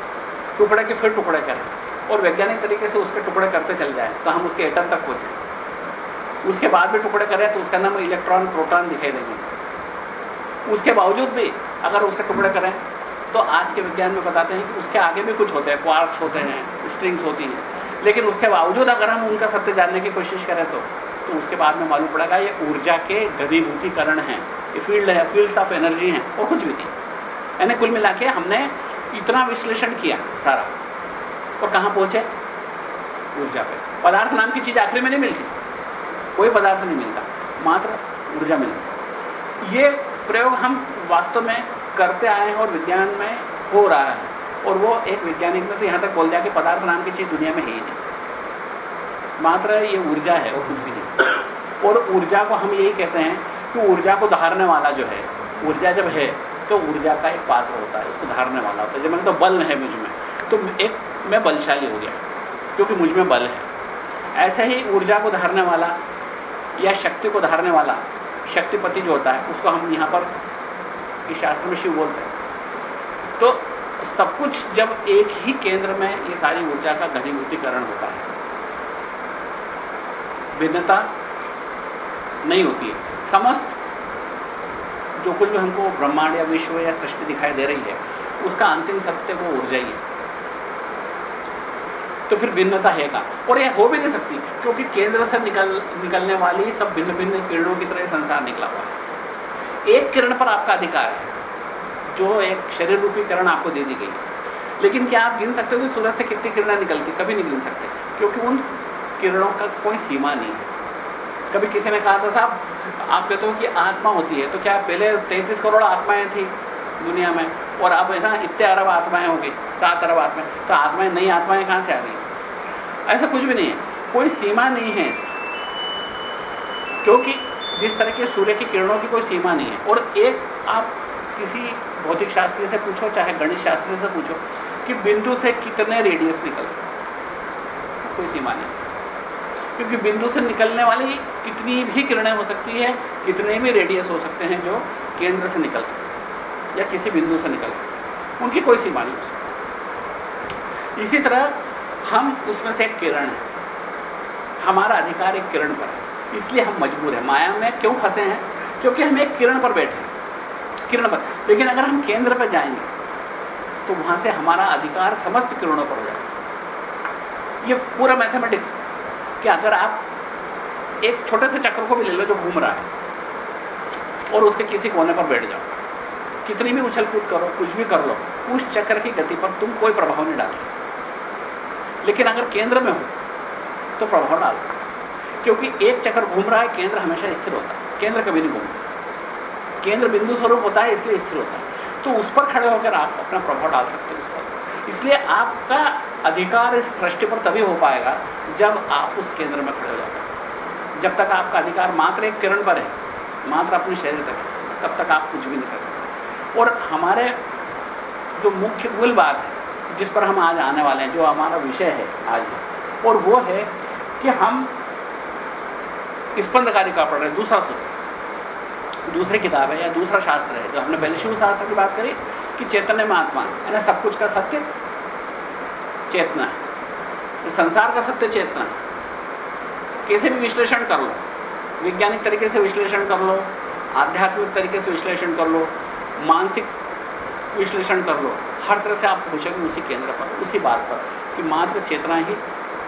टुकड़े के फिर टुकड़े करें, और वैज्ञानिक तरीके से उसके टुकड़े करते चल जाए तो हम उसके एटम तक पहुँचे। उसके बाद में टुकड़े करें तो उसका नाम इलेक्ट्रॉन प्रोटॉन दिखाई देंगे। उसके बावजूद भी अगर उसके टुकड़े करें तो आज के विज्ञान में बताते हैं कि उसके आगे भी कुछ होते हैं क्वार्क्स होते हैं स्ट्रिंग्स होती हैं। लेकिन उसके बावजूद अगर हम उनका सत्य जानने की कोशिश करें तो तो उसके बाद में मालूम पड़ेगा ये ऊर्जा के घनीभूतिकरण है। ये फ़ील्ड है फील्ड्स ऑफ़ एनर्जी है, और कुछ भी नहीं। यानी कुल मिला के हमने इतना विश्लेषण किया सारा। और कहाँ पहुँचे? ऊर्जा पे। पदार्थ नाम की चीज़ आखिरी में नहीं मिलती कोई पदार्थ नहीं मिलता, मात्र ऊर्जा मिलती ये प्रयोग हम वास्तव में करते आए हैं और विज्ञान में हो रहा है, और वो एक वैज्ञानिक ने तो यहाँ तक बोल दिया कि पदार्थ नाम की चीज़ दुनिया में है ही नहीं। मात्र ये ऊर्जा है और कुछ भी नहीं। और ऊर्जा को हम यही कहते हैं कि ऊर्जा को धारने वाला जो है, ऊर्जा जब है तो ऊर्जा का एक पात्र होता है उसको धारने वाला होता है। जब मैंने तो बल है मुझमें तो एक मैं बलशाली हो गया, क्योंकि मुझमें बल है। ऐसे ही ऊर्जा को धारने वाला या शक्ति को धारने वाला, शक्तिपति जो होता है, उसको हम यहाँ पर इस शास्त्र में शिव बोलते हैं। तो सब कुछ जब एक ही केंद्र में ये सारी ऊर्जा का घनीभूतिकरण होता है, भिन्नता नहीं होती है। समस्त जो कुछ भी हमको ब्रह्मांड या विश्व या सृष्टि दिखाई दे रही है, उसका अंतिम सत्य वो ऊर्जा ही है। तो फिर भिन्नता है का? और यह हो भी नहीं सकती, क्योंकि केंद्र से निकल, निकलने वाली सब भिन्न भिन्न किरणों की तरह संसार निकला हुआ है। एक किरण पर आपका अधिकार है, जो एक शरीर रूपी किरण आपको दे दी गई लेकिन क्या आप गिन सकते हो कि सूरज से कितनी किरणें निकलती? कभी नहीं गिन सकते, क्योंकि उन किरणों का कोई सीमा नहीं है। कभी किसी ने कहा था, साहब, आप कहते हो कि आत्मा होती है तो क्या पहले तैंतीस करोड़ आत्माएँ थी? दुनिया में। और अब है ना इतने अरब आत्माएँ होंगी, सात अरब आत्माएँ। तो आत्माएँ, नई आत्माएँ कहाँ से आ रही ऐसा कुछ भी नहीं है। कोई सीमा नहीं है इसकी। क्योंकि जिस तरह के सूर्य की किरणों की कोई सीमा नहीं है। और एक आप किसी भौतिक शास्त्री से पूछो, चाहे गणित शास्त्री से पूछो, कि बिंदु से कितने रेडियस निकल सकते कोई सीमा नहीं क्योंकि बिंदु से निकलने वाली कितनी भी किरणें हो सकती है, कितने भी रेडियस हो सकते हैं जो केंद्र से निकल सकते हैं। या किसी बिंदु से निकल सकते उनकी कोई सीमा नहीं हो सकती। इसी तरह हम उसमें से एक किरण है। हमारा अधिकार एक किरण पर है। इसलिए हम मजबूर हैं। माया में क्यों फंसे हैं? क्योंकि हम एक किरण पर बैठे हैं। किरण पर। लेकिन अगर हम केंद्र पर जाएँगे तो वहाँ से हमारा अधिकार समस्त किरणों पर हो जाएगा। ये पूरा मैथमेटिक्स कि अगर आप एक छोटे से चक्र को भी ले लो जो घूम रहा है, और उसके किसी कोने पर बैठ जाओ। कितनी भी उछल कूद करो, कुछ भी कर लो, उस चक्र की गति पर तुम कोई प्रभाव नहीं डाल सकते। लेकिन अगर केंद्र में हो तो प्रभाव डाल सकते क्योंकि एक चक्र घूम रहा है, केंद्र हमेशा स्थिर होता है। केंद्र कभी नहीं घूमता। केंद्र बिंदु स्वरूप होता है, इसलिए स्थिर होता है। तो उस पर खड़े होकर आप अपना प्रभाव डाल सकते हैं इसलिए आपका अधिकार इस सृष्टि पर तभी हो पाएगा, जब आप उस केंद्र में खड़े हो जाते जब तक आपका अधिकार मात्र एक किरण पर है, मात्र अपने शरीर तक है, तब तक आप कुछ भी नहीं कर सकते। और हमारे जो मुख्य मूल बात है, जिस पर हम आज आने वाले हैं, जो हमारा विषय है आज, और वो है कि हम स्पंद का पढ़ रहे हैं, दूसरा सूत्र। दूसरी किताब है या दूसरा शास्त्र है, जो हमने पहले शिव शास्त्र की बात करी, कि चैतन्य में आत्मा है ना सब कुछ का सत्य चेतना है। संसार का सत्य चेतना है। कैसे भी विश्लेषण कर लो, वैज्ञानिक तरीके से विश्लेषण कर लो, आध्यात्मिक तरीके से विश्लेषण कर लो मानसिक विश्लेषण कर लो। हर तरह से आप पूछोगे उसी केंद्र पर, उसी बात पर कि मात्र चेतना ही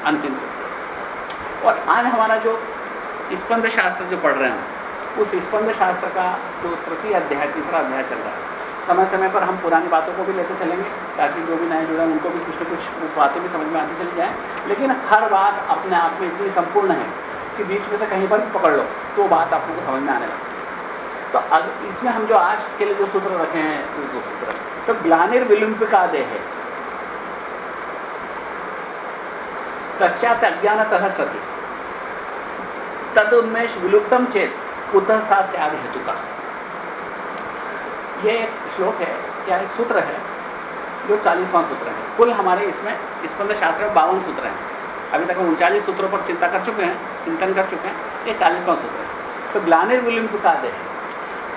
अंतिम सत्य और आज हमारा जो स्पंद शास्त्र जो पढ़ रहे हैं, उस स्पंद शास्त्र का जो तृतीय अध्याय, तीसरा अध्याय चल रहा है। समय समय पर हम पुरानी बातों को भी लेते चलेंगे, ताकि जो भी नए जुड़े उनको भी कुछ ना कुछ बातें भी समझ में आती चली जाए। लेकिन हर बात अपने आप में इतनी संपूर्ण है कि बीच में से कहीं पर भी पकड़ लो तो बात आप लोगों को समझ में आने लगती है। तो अब इसमें हम जो आज के लिए जो सूत्र रखे हैं वो दो सूत्र। तो ग्लानिर विलंबिका दे है। पश्चात अज्ञानतः सती तद उन्मेष विलुप्तम चेत कुतः सा स्याद हेतु का यह एक श्लोक है, या एक सूत्र है, जो चालीसवां सूत्र है। कुल हमारे इसमें स्पंद शास्त्र में बावन सूत्र हैं। अभी तक हम उनचालीस सूत्रों पर चिंता कर चुके हैं, चिंतन कर चुके हैं, ये चालीसवां सूत्र है। तो ग्लानिर विलिम्प का दे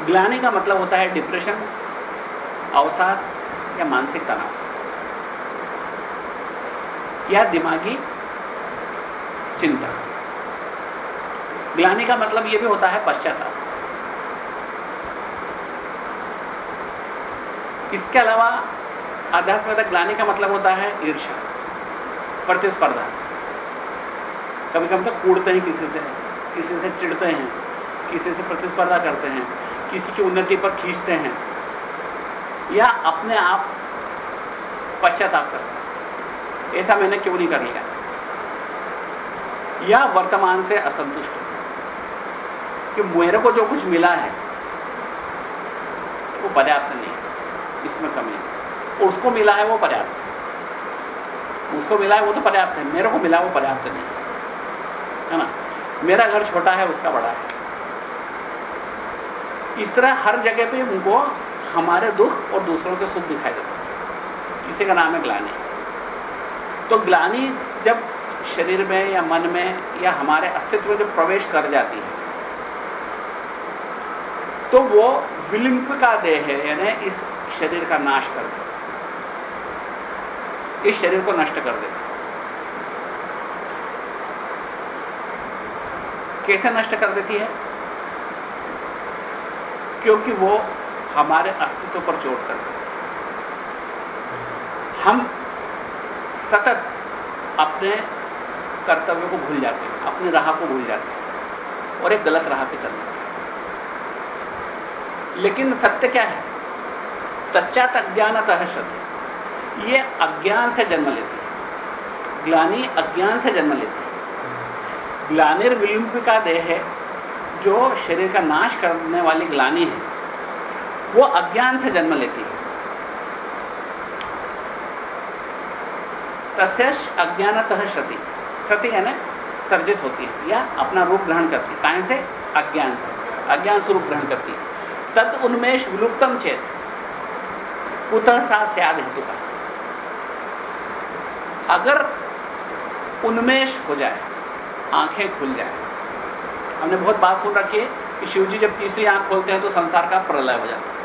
ग्लानी का मतलब होता है डिप्रेशन अवसाद या मानसिक तनाव। या दिमागी चिंता। ग्लानी का मतलब यह भी होता है पश्चाताप। इसके अलावा आध्यात्मिक ग्लानी का मतलब होता है ईर्षा प्रतिस्पर्धा। कभी कभी तो कूड़ते हैं, किसी से किसी से चिढ़ते हैं, किसी से प्रतिस्पर्धा करते हैं। किसी की उन्नति पर खींचते हैं या अपने आप पश्चाताप करते हैं। ऐसा मैंने क्यों नहीं कर लिया? या वर्तमान से असंतुष्ट कि मेरे को जो कुछ मिला है, वो पर्याप्त नहीं इसमें कमी है। उसको मिला है वो पर्याप्त है। उसको मिला है वो तो पर्याप्त है। मेरे को मिला वो पर्याप्त नहीं है ना? मेरा घर छोटा है, उसका बड़ा है। इस तरह हर जगह पे उनको हमारे दुख और दूसरों के सुख दिखाई देते किसी का नाम है ग्लानी। तो ग्लानी जब शरीर में या मन में या हमारे अस्तित्व में जब प्रवेश कर जाती है तो वो विलिंप का देह है, यानी इस शरीर का नाश कर दे इस शरीर को नष्ट कर दे कैसे नष्ट कर देती है? क्योंकि वो हमारे अस्तित्व पर चोट करते है। हम सतत अपने कर्तव्य को भूल जाते हैं, अपनी राह को भूल जाते हैं और एक गलत राह पे चल जाते हैं। लेकिन सत्य क्या है? पश्चात अज्ञानतः शब्द ये अज्ञान से जन्म लेती है। ग्लानी अज्ञान से जन्म लेती है। ग्लानिर विलुम्पिका देह है जो शरीर का नाश करने वाली ग्लानी है, वो अज्ञान से जन्म लेती है। तस्यश अज्ञानतः सती। सती यानी सर्जित होती है, या अपना रूप ग्रहण करती है। कहाँ से? अज्ञान से। अज्ञान स्वरूप ग्रहण करती है। तद उन्मेष विलुप्तम चेत। कुतः सा स्याद हेतु का। अगर उन्मेष हो जाए, आँखें खुल जाए हमने बहुत बात सुन रखी है कि शिवजी जब तीसरी आँख खोलते हैं तो संसार का प्रलय हो जाता है।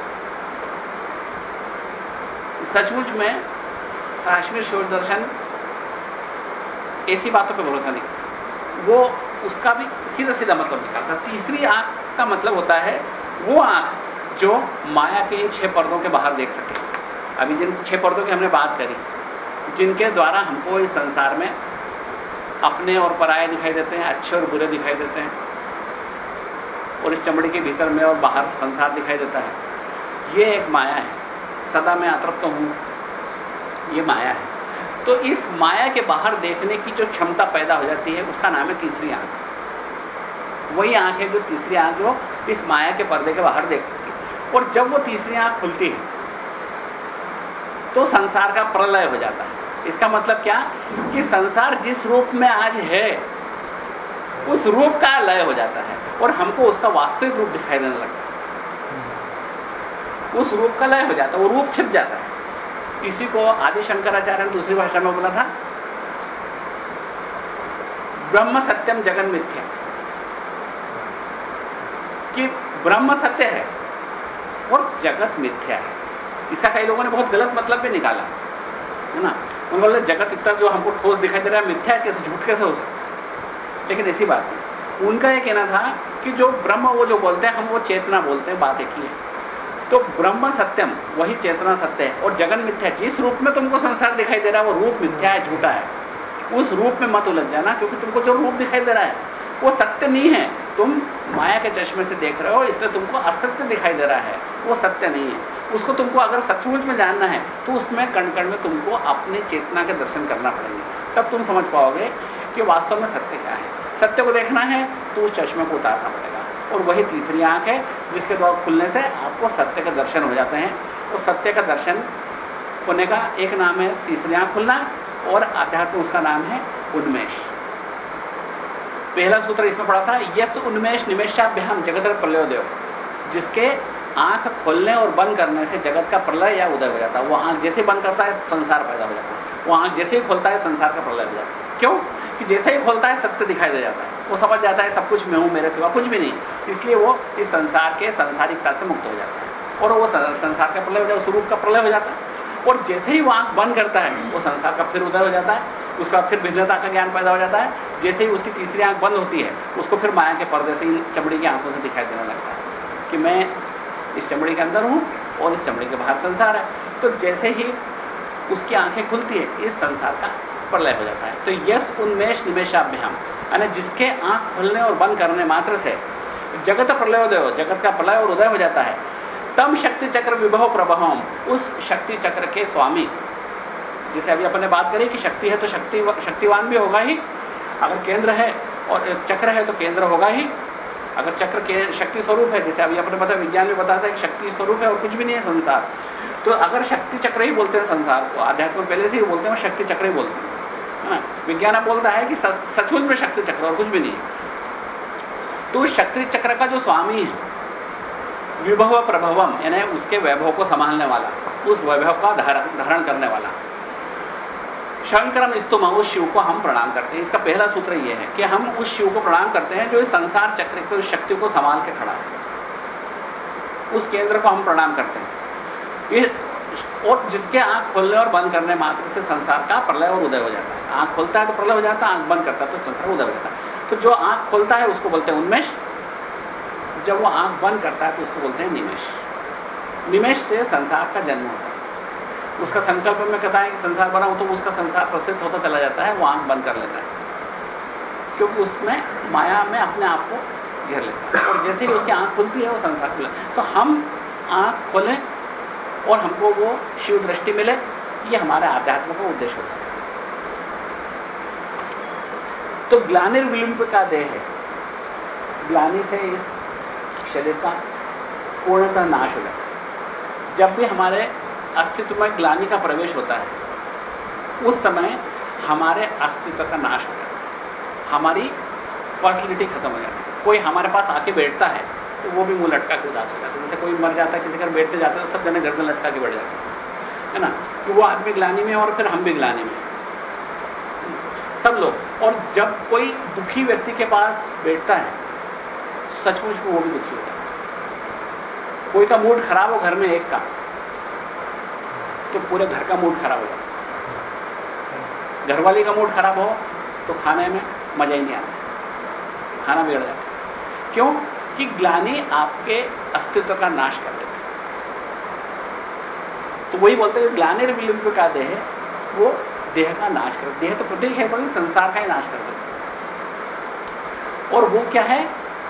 सचमुच में काश्मीर शिव दर्शन ऐसी बातों पर भरोसा नहीं वो उसका भी सीधा सीधा मतलब निकालता तीसरी आँख का मतलब होता है वो आँख जो माया के इन छह पर्दों के बाहर देख सके। अभी जिन छह पर्दों की हमने बात करी, जिनके द्वारा हमको इस संसार में अपने और पराये दिखाई देते हैं, अच्छे और बुरे दिखाई देते हैं और इस चमड़ी के भीतर में और बाहर संसार दिखाई देता है। ये एक माया है। सदा मैं अतृप्त हूँ। ये माया है। तो इस माया के बाहर देखने की जो क्षमता पैदा हो जाती है, उसका नाम है तीसरी आँख। वही आँख है जो तीसरी आँख जो इस माया के पर्दे के बाहर देख सकती है। और जब वो तीसरी आँख खुलती है तो संसार का प्रलय हो जाता है। इसका मतलब क्या? कि संसार जिस रूप में आज है उस रूप का लय हो जाता है और हमको उसका वास्तविक रूप दिखाई देने लगता है। उस रूप का लय हो जाता है, वो रूप छिप जाता है। इसी को आदि शंकराचार्य ने दूसरी भाषा में बोला था, ब्रह्म सत्यम जगन मिथ्या। कि ब्रह्म सत्य है और जगत मिथ्या है। इसका कई लोगों ने बहुत गलत मतलब भी निकाला, है ना? उन्होंने जगत इतना जो हमको ठोस दिखाई दे रहा है, मिथ्या कैसे, झूठ कैसे हो सकता लेकिन ऐसी बात नहीं। उनका यह कहना था कि जो ब्रह्म, वो जो बोलते हैं, हम वो चेतना बोलते हैं, बात एक ही है। तो ब्रह्म सत्यम, वही चेतना सत्य है। और जगन मिथ्या, जिस रूप में तुमको संसार दिखाई दे रहा है, वो रूप मिथ्या है, झूठा है। उस रूप में मत उलझ जाना, क्योंकि तुमको जो रूप दिखाई दे रहा है वो सत्य नहीं है। तुम माया के चश्मे से देख रहे हो, इसलिए तुमको असत्य दिखाई दे रहा है। वो सत्य नहीं है। उसको तुमको अगर सचमुच में जानना है तो उसमें कण कण में तुमको अपनी चेतना के दर्शन करना पड़ेंगे। तब तुम समझ पाओगे कि वास्तव में सत्य क्या है। सत्य को देखना है तो उस चश्मे को उतारना पड़ेगा। और वही तीसरी आँख है, जिसके द्वारा खुलने से आपको सत्य के दर्शन हो जाते हैं। और सत्य का दर्शन होने का एक नाम है तीसरी आँख खुलना, और आध्यात्म उसका नाम है उन्मेष। पहला सूत्र इसमें पढ़ा था यश उन्मेष निमेशाभ्याम जगत प्रलयोदय जिसके आँख खोलने और बंद करने से जगत का प्रलय या उदय हो जाता है। वो आँख जैसे बंद करता है, संसार पैदा हो जाता है। वो आँख जैसे ही खोलता है, संसार का प्रलय हो जाता है। क्यों? कि जैसे ही खोलता है, सत्य दिखाई दे जाता है। वो समझ जाता है, सब कुछ मैं हूँ, मेरे सिवा कुछ भी नहीं। इसलिए वो इस संसार के संसारिकता से मुक्त हो जाता है। और वो संसार का प्रलय हो जाता है, स्वरूप का प्रलय हो जाता है। और जैसे ही वो आँख बंद करता है, वो संसार का फिर उदय हो जाता है, उसका फिर भिन्नता का ज्ञान पैदा हो जाता है। जैसे ही उसकी तीसरी आँख बंद होती है, उसको फिर माया के पर्दे से इन चमड़ी की आँखों से दिखाई देने लगता है कि मैं इस चमड़ी के अंदर हूँ और इस चमड़ी के बाहर संसार है। तो जैसे ही उसकी आँखें खुलती है, इस संसार का प्रलय हो जाता है। तो यश उन्मेष निमेशाभ्याम यानी जिसके आँख खुलने और बंद करने मात्र से जगत प्रलयोदय हो, जगत का प्रलय और उदय हो जाता है। तम शक्ति चक्र विभव प्रभवम, उस शक्ति चक्र के स्वामी। जैसे अभी अपने बात करें कि शक्ति है तो शक्ति शक्तिवान भी होगा ही। अगर केंद्र है और चक्र है तो केंद्र होगा ही। अगर चक्र के शक्ति स्वरूप है, जैसे अभी अपने पता विज्ञान में बताता है कि शक्ति स्वरूप है और कुछ भी नहीं है संसार। तो अगर शक्ति चक्र ही बोलते हैं संसार को आध्यात्म पहले से ही बोलते हैं शक्ति चक्र ही बोलते हैं विज्ञान बोलता है कि सचमुच में शक्ति चक्र और कुछ भी नहीं तो शक्ति चक्र का जो स्वामी है विभव प्रभवम, यानी उसके वैभव को संभालने वाला, उस वैभव का धारण करने वाला। शंकरम स्तुम उस शिव को हम प्रणाम करते हैं। इसका पहला सूत्र यह है कि हम उस शिव को प्रणाम करते हैं जो इस संसार चक्र की शक्ति को संभाल के खड़ा है। उस केंद्र को हम प्रणाम करते हैं। और जिसके आँख खोलने और बंद करने मात्र से संसार का प्रलय और उदय हो जाता है। आँख खोलता है तो प्रलय हो जाता है, आँख बंद करता है तो संसार उदय हो जाता है। तो जो आँख खोलता है, उसको बोलते हैं उन्मेष। जब वो आँख बंद करता है तो उसको बोलते हैं निमेश। निमेश से संसार का जन्म होता है। उसका संकल्प में कहता है कि संसार बना हो तो उसका संसार प्रसिद्ध होता चला जाता है, वो आँख बंद कर लेता है। क्योंकि उसमें माया में अपने आप को घेर लेता है। और जैसे ही उसकी आँख खुलती है, वो संसार खुले। तो हम आँख खोलें और हमको वो शिव दृष्टि मिले, ये हमारे आध्यात्म का उद्देश्य होता है। तो ग्लानिर विलंब का देह है। ग्लानी से इस शरीर का पूर्णतः नाश हो जाता है। जब भी हमारे अस्तित्व में ग्लानी का प्रवेश होता है, उस समय हमारे अस्तित्व का नाश हो जाता है। हमारी पर्सनलिटी खत्म हो जाती है। कोई हमारे पास आके बैठता है तो वो भी मुँह लटका के उदास हो जाता है। जैसे कोई मर जाता है, किसी घर बैठते जाते हैं तो सब जने गर्दन लटका के बैठ जाते हैं। है ना? कि वो आदमी ग्लानी में और फिर हम भी ग्लानी में सब लोग। और जब कोई दुखी व्यक्ति के पास बैठता है सचमुच में वो भी दुखी हो। जाता कोई का मूड खराब हो घर में एक का तो पूरे घर का मूड खराब हो जाता घरवाली का मूड खराब हो तो खाने में मज़ा ही नहीं आता। खाना बिगड़ जाता क्यों? कि ग्लानी आपके अस्तित्व का नाश कर देती तो वही बोलते हैं ग्लानिर विलंब का देह, वो देह का नाश कर, देह तो प्रतीक है बल्कि संसार का ही नाश कर देते और वो क्या है?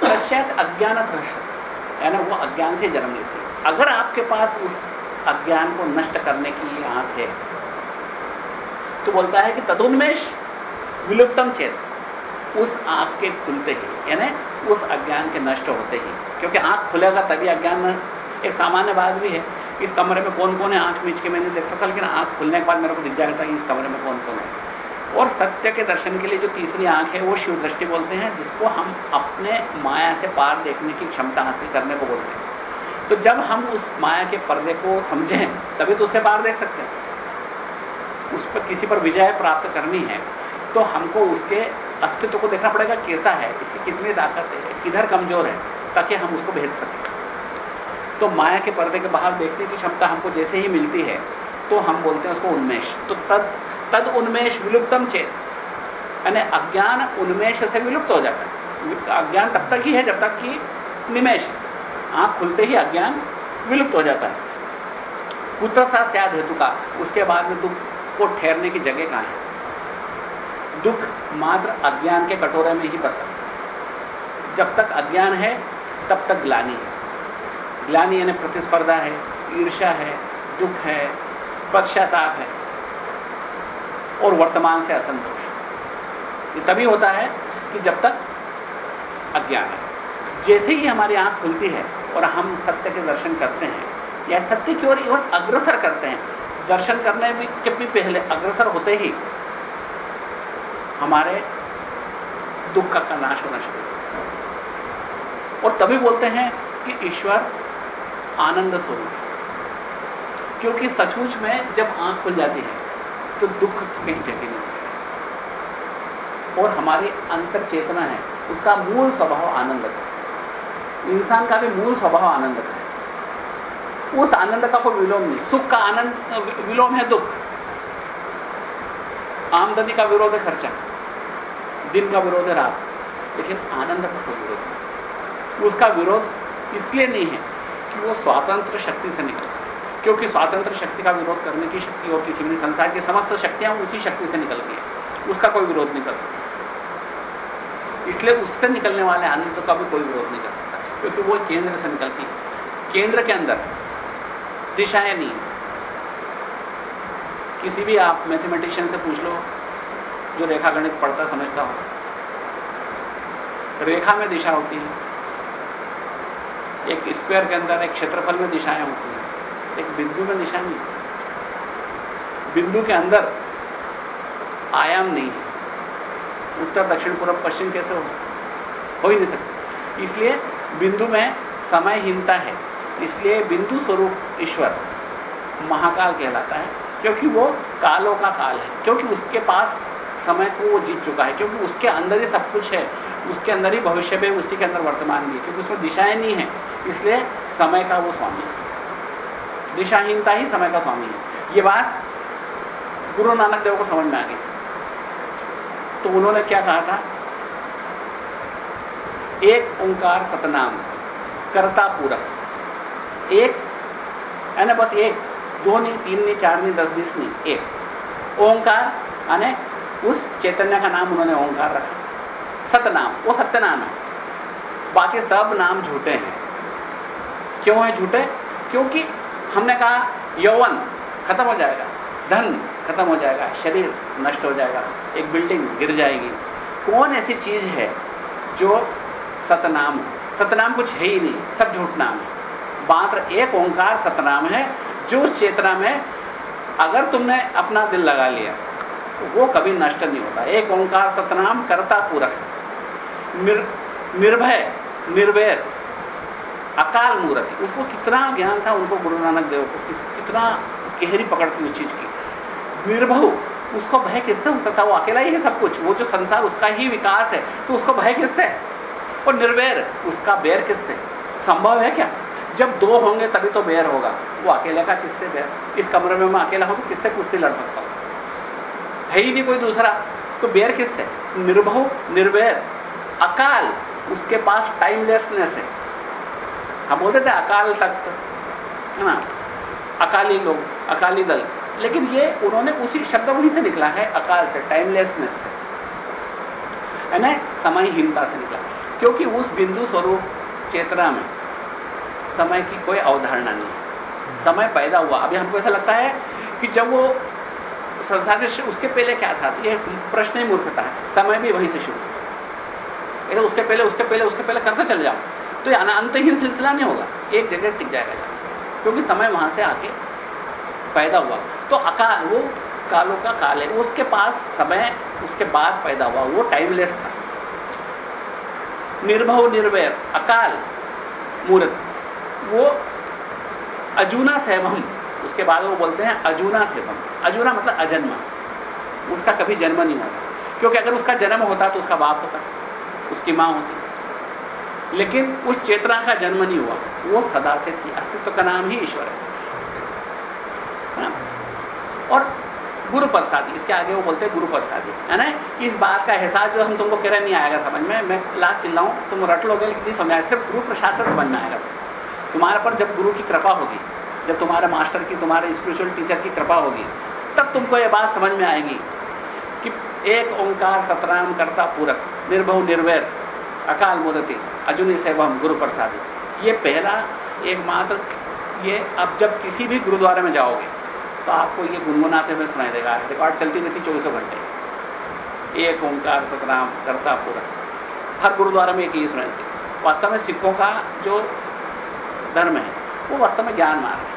पश्चात अज्ञान दृश्य यानी वो अज्ञान से जन्म लेती है। अगर आपके पास उस अज्ञान को नष्ट करने की आँख है तो बोलता है कि तदुन्मेष विलुप्तम चेत। उस आँख के खुलते ही, यानी उस अज्ञान के नष्ट होते ही। क्योंकि आँख खुलेगा तभी अज्ञान एक सामान्य बात भी है। इस कमरे में कौन कौन है? आँख मीच के मैं नहीं देख सकता लेकिन आँख खुलने के बाद मेरे को दिख जाता कि इस कमरे में कौन कौन है। और सत्य के दर्शन के लिए जो तीसरी आँख है, वो शिव दृष्टि बोलते हैं, जिसको हम अपने माया से पार देखने की क्षमता हासिल करने को बोलते हैं। तो जब हम उस माया के पर्दे को समझें, तभी तो उसके पार देख सकते हैं। उस पर किसी पर विजय प्राप्त करनी है तो हमको उसके अस्तित्व को देखना पड़ेगा, कैसा है, इसकी कितनी ताकत है, किधर कमज़ोर है, ताकि हम उसको भेज सकें। तो माया के पर्दे के बाहर देखने की क्षमता हमको जैसे ही मिलती है तो हम बोलते हैं उसको उन्मेष। तो तद तद उन्मेष विलुप्तम चेत। यानी अज्ञान उन्मेष से विलुप्त हो जाता है। अज्ञान तब तक ही है जब तक कि निमेश आँख खुलते ही अज्ञान विलुप्त हो जाता है। कुत्र सा स्याद हेतु का, उसके बाद में दुख को ठहरने की जगह कहाँ है? दुख मात्र अज्ञान के कटोरे में ही बच सकता है। जब तक अज्ञान है, तब तक ग्लानी है। ग्लानी यानी प्रतिस्पर्धा है ईर्षा है, दुख है, पश्चाताप है। और वर्तमान से असंतोष। ये तभी होता है कि जब तक अज्ञान है। जैसे ही हमारी आँख खुलती है और हम सत्य के दर्शन करते हैं, या सत्य की ओर इवन अग्रसर करते हैं, दर्शन करने के भी पहले अग्रसर होते ही हमारे दुख का नाश होना शुरू और तभी बोलते हैं कि ईश्वर आनंद स्वरूप क्योंकि सचमुच में जब आँख खुल जाती है तो दुख कहीं जगह नहीं और हमारी अंतर चेतना है, उसका मूल स्वभाव आनंद का इंसान का भी मूल स्वभाव आनंद का है। उस आनंद का कोई विलोम नहीं। सुख का आनंद, विलोम है दुख। आमदनी का विरोध है खर्चा। दिन का विरोध है रात। लेकिन आनंद का कोई विरोध नहीं। उसका विरोध इसलिए नहीं है कि वो स्वतंत्र शक्ति से निकलता क्योंकि स्वातंत्र शक्ति का विरोध करने की शक्ति और किसी भी संसार की समस्त शक्तियाँ उसी शक्ति से निकलती है। उसका कोई विरोध नहीं कर सकता। इसलिए उससे निकलने वाले आनंद का भी कोई विरोध नहीं कर सकता, क्योंकि वो केंद्र से निकलती है। केंद्र के अंदर दिशाएँ नहीं किसी भी आप मैथमेटिशियन से पूछ लो, जो रेखा गणित पढ़ता, समझता हो। रेखा में दिशा होती है। एक स्क्वायर के अंदर एक क्षेत्रफल में दिशाएँ होती हैं। एक बिंदु में दिशा नहीं बिंदु के अंदर आयाम नहीं है। उत्तर, दक्षिण, पूर्व, पश्चिम कैसे हो सकता हो ही नहीं सकता। इसलिए बिंदु में समयहीनता है। इसलिए बिंदु स्वरूप ईश्वर महाकाल कहलाता है, क्योंकि वो कालों का काल है, क्योंकि उसके पास समय को वो जीत चुका है, क्योंकि उसके अंदर ही सब कुछ है। उसके अंदर ही भविष्य में, उसी के अंदर वर्तमान भी है, क्योंकि उसमें दिशाएँ नहीं है। इसलिए समय का वो स्वामी है। दिशाहीनता ही समय का स्वामी है। ये बात गुरु नानक देव को समझ में आ गई। तो उन्होंने क्या कहा था? एक ओंकार सतनाम, करता पूरक। एक है ना बस एक दो नहीं तीन नहीं चार नहीं दस बीस नहीं एक। ओंकार, यानी उस चैतन्य का नाम उन्होंने ओंकार रखा। सतनाम, वो सत्यनाम है। बाकी सब नाम झूठे हैं। क्यों है झूठे? क्योंकि हमने कहा, यौवन खत्म हो जाएगा, धन खत्म हो जाएगा, शरीर नष्ट हो जाएगा, एक बिल्डिंग गिर जाएगी। कौन ऐसी चीज़ है जो सतनाम सतनाम कुछ है ही नहीं, सब झूठ नाम है। मात्र एक ओंकार सतनाम है, जो चेतना में अगर तुमने अपना दिल लगा लिया, वो कभी नष्ट नहीं होता। एक ओंकार सतनाम करता पूरक। निर्भय, निर्वैर अकाल मूर्ति। उसको कितना ज्ञान था, उनको गुरु नानक देव को कितना गहरी पकड़ थी उस चीज़ की। निर्भव। उसको भय किससे हो सकता? वो अकेला ही है सब कुछ। वो जो संसार, उसका ही विकास है तो उसको भय किससे? और निर्वैर। उसका बैर किससे? संभव है क्या? जब दो होंगे, तभी तो बैर होगा। वो अकेले का किससे बैर इस कमरे में मैं अकेला हूँ तो किससे कुश्ती लड़ सकता हूँ? है ही नहीं कोई दूसरा। तो बैर किससे? निर्भव, निर्वैर। अकाल। उसके पास टाइमलेसनेस है। हम बोलते थे अकाल तख्त, है ना? अकाली लोग, अकाली दल। लेकिन ये उन्होंने उसी शब्द वहीं से निकला है, अकाल से टाइमलेसनेस से। है ना समयहीनता से निकला। क्योंकि उस बिंदु स्वरूप चेतना में समय की कोई अवधारणा नहीं है। समय पैदा हुआ। अभी हमको ऐसा लगता है कि जब वो संसार के उसके पहले क्या था? ये प्रश्न ही मूर्खता है। समय भी वहीं से शुरू। होता है उसके पहले उसके पहले उसके पहले करते चले जाओ। तो अंतहीन सिलसिला नहीं होगा। एक जगह टिक जाएगा क्योंकि समय वहाँ से आके पैदा हुआ। तो अकाल वो कालों का काल है। उसके पास समय, उसके बाद पैदा हुआ। वो टाइमलेस था। निर्भव निर्वैर अकाल, मूर्त। वो अजूना सेवम उसके बाद वो बोलते हैं अजूना सेवम अजूना मतलब अजन्मा। उसका कभी जन्म नहीं होता क्योंकि अगर उसका जन्म होता तो उसका बाप होता। उसकी माँ होती। लेकिन उस चेतना का जन्म नहीं हुआ। वो सदा से थी। अस्तित्व का नाम ही ईश्वर है। और गुरु प्रसादी, इसके आगे वो बोलते हैं गुरु प्रसादी। है ना? इस बात का एहसास जो हम तुमको कह रहे नहीं आएगा समझ में। मैं लाख चिल्लाऊं, तुम रट लोगे, लेकिन नहीं समझ सिर्फ़ गुरु प्रसाद से समझ में आएगा। तुम्हारे पर जब गुरु की कृपा होगी, जब तुम्हारे मास्टर की, तुम्हारे स्पिरिचुअल टीचर की कृपा होगी, तब तुमको यह बात समझ में आएगी कि एक ओंकार सतराम करता पूरक, निर्भव, निर्वैर। अकाल मूर्ति अजुनि सेवम गुरु प्रसादी। ये पहला, एकमात्र, ये अब जब किसी भी गुरुद्वारे में जाओगे तो आपको ये गुनगुनाते हुए सुनाई देगा। रिकॉर्ड चलती रहती चौबीसों घंटे। एक ओंकार, सतनाम, करता पूरा। हर गुरुद्वारा में एक ही सुनाई देती। वास्तव में सिखों का जो धर्म है, वो वास्तव में ज्ञान मार्ग है।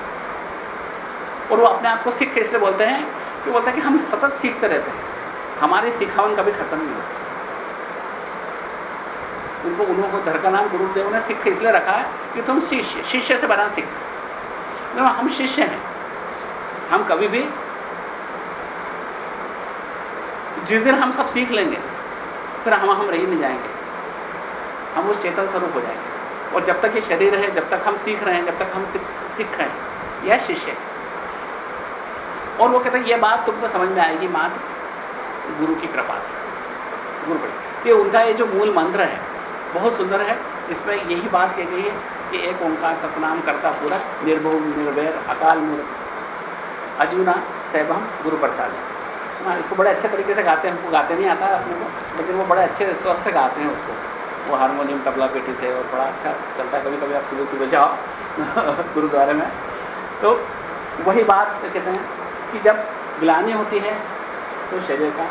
और वो अपने आप को सिख इसलिए बोलते हैं कि बोलते हैं कि हम सतत सीखते रहते हैं। हमारी सिखावन कभी खत्म नहीं होती। उनको उन्होंने धर का नाम गुरुदेव ने सिख इसलिए रखा है कि तुम शिष्य शिष्य से बना सिख। तो हम शिष्य हैं। हम कभी भी जिस दिन हम सब सीख लेंगे, फिर हम हम रही नहीं जाएँगे। हम उस चेतन स्वरूप हो जाएँगे। और जब तक ये शरीर है, जब तक हम सीख रहे हैं, जब तक हम सीख रहे हैं, यह शिष्य है। और वो कहते हैं, यह बात तुमको समझ में आएगी मात्र गुरु की कृपा से। गुरु ये उनका ये जो मूल मंत्र है बहुत सुंदर है। जिसमें यही बात कही गई है कि एक ओंकार सतनाम करता पूरा निर्भव निर्वैर अकाल मूर्त अजूना सैभम गुरु प्रसाद हाँ इसको बड़े अच्छे तरीके से गाते हैं। हमको गाते नहीं आता अपने को, लेकिन वो बड़े अच्छे स्वर से गाते हैं उसको। वो हारमोनियम, तबला पेटी से और बड़ा अच्छा चलता है। कभी कभी आप सुबह सुबह जाओ गुरुद्वारे में। तो वही बात कहते हैं कि जब ग्लानी होती है तो शरीर का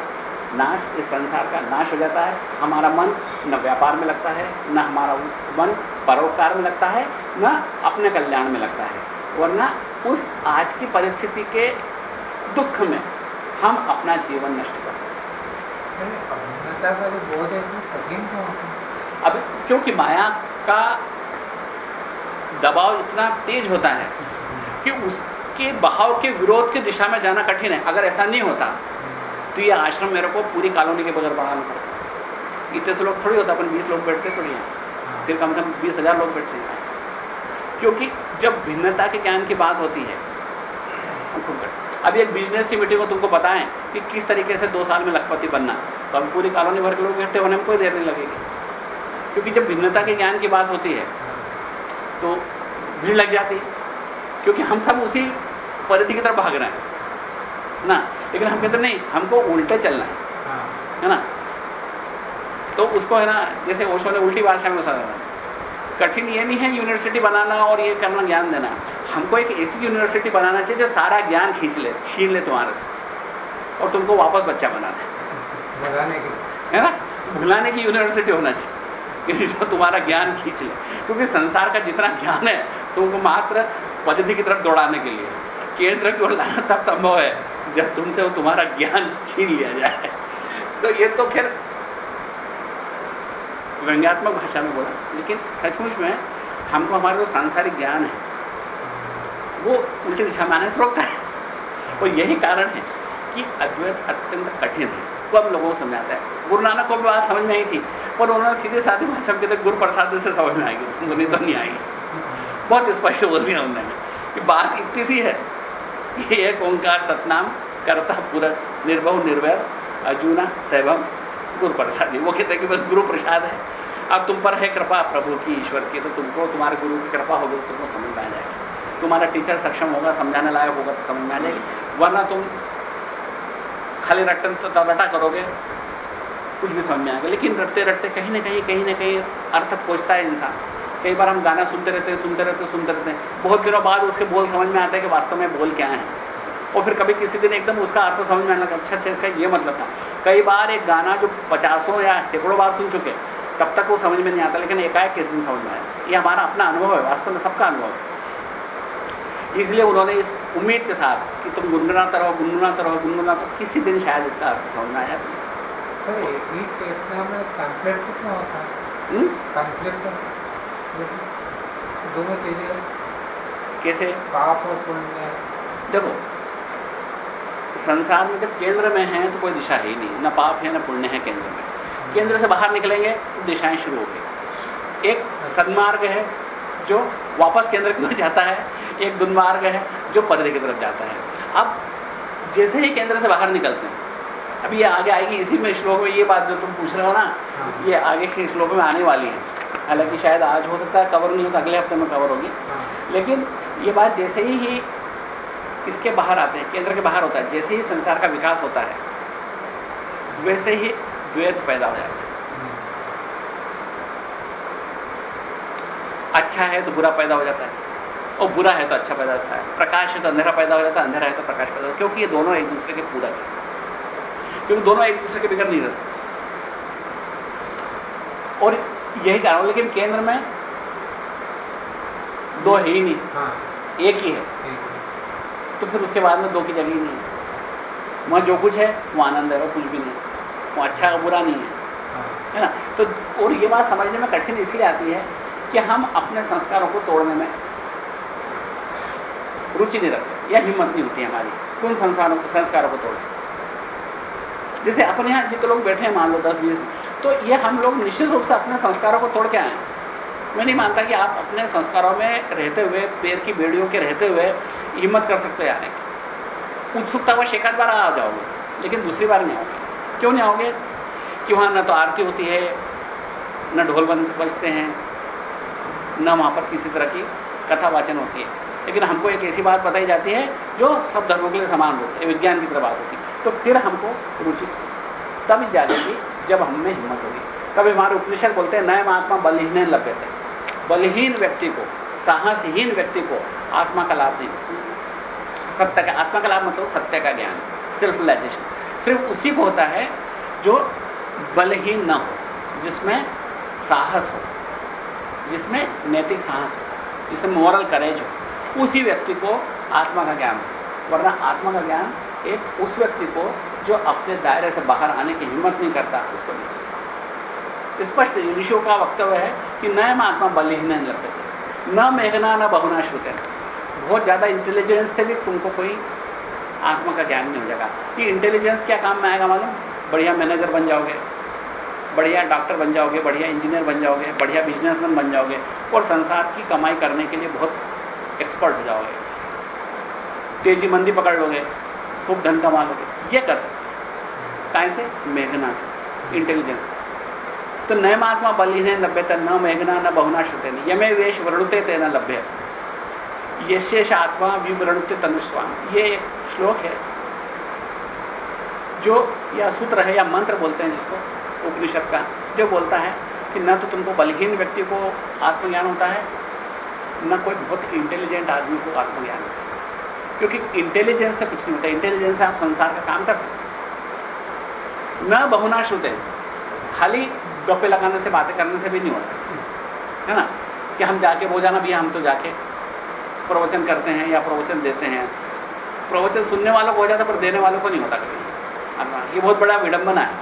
नाश इस संसार का नाश हो जाता है। हमारा मन न व्यापार में लगता है न हमारा मन परोपकार में लगता है न अपने कल्याण में लगता है। वरना उस आज की परिस्थिति के दुख में हम अपना जीवन नष्ट करते हैं। कठिन अब क्योंकि माया का दबाव इतना तेज होता है कि उसके बहाव के विरोध की दिशा में जाना कठिन है। अगर ऐसा नहीं होता तो ये आश्रम मेरे को पूरी कॉलोनी के बगैर बढ़ाना पड़ता इतने से लोग थोड़ी होता अपन बीस लोग बैठते थोड़ी यहाँ फिर कम से कम बीस हज़ार लोग बैठते हैं। क्योंकि जब भिन्नता के ज्ञान की बात होती है अभी एक बिज़नेस की मीटिंग को तुमको बताएँ कि किस तरीके से दो साल में लखपति बनना। तो अभी पूरी कॉलोनी भर के लोग इकट्ठे होने में कोई देर नहीं लगेगी। क्योंकि जब भिन्नता के ज्ञान की बात होती है तो भीड़ लग जाती है। क्योंकि हम सब उसी परिधि की तरफ़ भाग रहे हैं। ना? लेकिन हम कहते नहीं हमको उल्टे चलना है। हाँ। है ना? तो उसको है ना जैसे ओशो ने उल्टी भाषा में बताया कठिन ये नहीं है यूनिवर्सिटी बनाना और ये करना ज्ञान देना। हमको एक ऐसी यूनिवर्सिटी बनाना चाहिए जो सारा ज्ञान खींच ले छीन ले तुम्हारे से। और तुमको वापस बच्चा बना दे भगाने की है ना? भुलाने की यूनिवर्सिटी होना चाहिए जो तुम्हारा ज्ञान खींच ले। क्योंकि संसार का जितना ज्ञान है तुमको मात्र पद्धति की तरफ़ दौड़ाने के लिए। केंद्र की ओर लाना तब संभव है। जब तुमसे वो तुम्हारा ज्ञान छीन लिया जाए। तो ये तो फिर व्यंग्यात्मक भाषा में बोला। लेकिन सचमुच में हमको हमारा जो सांसारिक ज्ञान है, वो उल्टी दिशा में आने से रोकता है। और यही कारण है कि अद्वैत अत्यंत कठिन है। कब लोगों को समझाता है। गुरु नानक को भी बात समझ में आई थी, पर उन्होंने सीधे साधे भाषा में कहते गुरु प्रसाद से समझ में आएगी तो नहीं आएगी। बहुत स्पष्ट बोल दिया उन्होंने। कि बात इतनी सी है एक ओंकार सतनाम करता पूरा निर्भव, निर्वैर, अर्जुना सैभम गुरु प्रसाद वो कहते हैं कि बस गुरु प्रसाद है। अब तुम पर है कृपा प्रभु की, ईश्वर की। तो तुमको, तुम्हारे गुरु की कृपा होगी तो तुमको समझ में आ जाएगी। तुम्हारा टीचर सक्षम होगा, समझाने लायक होगा तो समझ में आ जाएगी। वरना तुम खाली रटन रटा करोगे, कुछ भी समझ में आएगा। लेकिन रटते रटते कहीं ना कहीं कहीं ना कहीं अर्थ पहुँचता है इंसान। कई बार हम गाना सुनते रहते हैं सुनते रहते हैं सुनते रहते हैं। बहुत दिनों बाद उसके बोल समझ में आते हैं कि वास्तव में बोल क्या है। और फिर कभी किसी दिन एकदम उसका अर्थ समझ में आने लगा अच्छा अच्छा इसका ये मतलब था। कई बार एक गाना जो पचासों या सैकड़ों बार सुन चुके तब तक वो समझ में नहीं आता लेकिन एकाएक किस दिन समझ में आया। ये हमारा अपना अनुभव है वास्तव में सबका अनुभव है। इसलिए उन्होंने इस उम्मीद के साथ कि तुम गुनगुनाते रहो गुनगुनाते रहो गुनगुनाते रहो किसी दिन शायद इसका अर्थ समझ में आया। सर एक ही चेतना में कॉन्फ्लिक्ट होता है? कॉन्फ्लिक्ट दोनों चीज़ें कैसे? पाप और पुण्य। देखो संसार में जब केंद्र में है तो कोई दिशा है नहीं। ना पाप है ना पुण्य है केंद्र में। केंद्र से बाहर निकलेंगे तो दिशाएँ शुरू हो गई एक सन्मार्ग है जो वापस केंद्र की ओर जाता है। एक दुर्मार्ग है जो पर्दे की तरफ़ जाता है। अब जैसे ही केंद्र से बाहर निकलते हैं अभी ये आगे आएगी इसी में श्लोक में ये बात जो तुम पूछ रहे हो ना हाँ। ये आगे के श्लोक में आने वाली है। हालाँकि शायद आज हो सकता है कवर नहीं होता अगले हफ़्ते में कवर होगी। हाँ। लेकिन ये बात जैसे ही इसके बाहर आते हैं केंद्र के बाहर होता है जैसे ही संसार का विकास होता है वैसे ही द्वैत पैदा हो जाता है। अच्छा है तो बुरा पैदा हो जाता है और बुरा है तो अच्छा पैदा होता है। प्रकाश है तो अंधेरा पैदा हो जाता है अंधेरा है तो प्रकाश पैदा होता है क्योंकि ये दोनों एक दूसरे के पूरक हैं। क्योंकि दोनों एक दूसरे के बिगड़ नहीं रह सकते। और यही कारण लेकिन केंद्र में दो है ही नहीं। हाँ। एक ही है। तो फिर उसके बाद में दो की जगह ही नहीं। है वहाँ जो कुछ है वो आनंद है वो कुछ भी नहीं है। वो अच्छा और बुरा नहीं है। हाँ। है ना? तो और ये बात समझने में कठिन इसलिए आती है कि हम अपने संस्कारों को तोड़ने में रुचि नहीं रखते या हिम्मत नहीं होती हमारी कि उन संस्कारों को संस्कारों को तोड़े। जैसे अपने यहाँ जितने लोग बैठे हैं, मान लो दस, बीस तो ये हम लोग निश्चित रूप से अपने संस्कारों को तोड़ के आए मैं नहीं मानता कि आप अपने संस्कारों में रहते हुए, पैर की बेड़ियों के रहते हुए हिम्मत कर सकते आने की। उत्सुकता वश एक बार आ जाओगे, लेकिन दूसरी बार नहीं आओगे। क्यों नहीं आओगे? कि वहाँ न तो आरती होती है, न ढोल बजते हैं, न वहाँ पर किसी तरह की कथा वाचन होती है। लेकिन हमको एक ऐसी बात बताई जाती है, जो सब धर्मों के लिए समान होती है, विज्ञान की तरह बात होती है। तो फिर हमको रुचि तब जागेगी जब हम हिम्मत होगी तब हमारे उपनिषद बोलते हैं नए महात्मा बलहीन लभ्य थे बलहीन व्यक्ति को, साहसहीन व्यक्ति को आत्मा का लाभ नहीं सत्य का, आत्मा का लाभ मतलब सत्य का ज्ञान सेल्फ रिलाइजेशन सिर्फ़ उसी को होता है जो बलहीन न हो, जिसमें साहस हो, जिसमें नैतिक साहस हो, जिसमें मॉरल करेज हो। उसी व्यक्ति को आत्मा का ज्ञान वरना आत्मा का ज्ञान एक उस व्यक्ति को जो अपने दायरे से बाहर आने की हिम्मत नहीं करता, उसको नहीं स्पष्ट ऋषियों का वक्तव्य है कि न आत्मा बलहीन नहीं लगते न मेघना, न बहुना श्रुते। बहुत ज़्यादा इंटेलिजेंस से भी तुमको कोई आत्मा का ज्ञान नहीं हो जाएगा। कि इंटेलिजेंस क्या काम में आएगा मालूम? बढ़िया मैनेजर बन जाओगे, बढ़िया डॉक्टर बन जाओगे, बढ़िया इंजीनियर बन जाओगे, बढ़िया बिजनेसमैन बन जाओगे और संसार की कमाई करने के लिए बहुत एक्सपर्ट हो जाओगे। तेज़ी मंदी पकड़ लोगे। खूब धन कमा लोगे ये कर सकते काय से, मेघना से इंटेलिजेंस से। तो नए महात्मा बलिहीन लभ्यता न मेघना, न बहुना श्रुते यमे वेश वरुणते तेना लभ्य यशेष आत्मा विवरणुते तनुस्वाम। ये एक श्लोक है, जो या सूत्र है या मंत्र बोलते हैं जिसको, उपनिषद का, जो बोलता है कि न तो तुमको बलहीन व्यक्ति को आत्मज्ञान होता है, न कोई बहुत इंटेलिजेंट आदमी को आत्मज्ञान होता है। क्योंकि इंटेलिजेंस से कुछ नहीं होता। इंटेलिजेंस से आप संसार का काम कर सकते न बहुना श्रुते खाली गप्पे लगाने से, बातें करने से भी नहीं होता। है ना? कि हम जाके, वो जाना भी हम तो जाके प्रवचन करते हैं या प्रवचन देते हैं। प्रवचन सुनने वालों को हो जाता पर देने वालों को नहीं होता कभी। ये बहुत बड़ा विडंबना है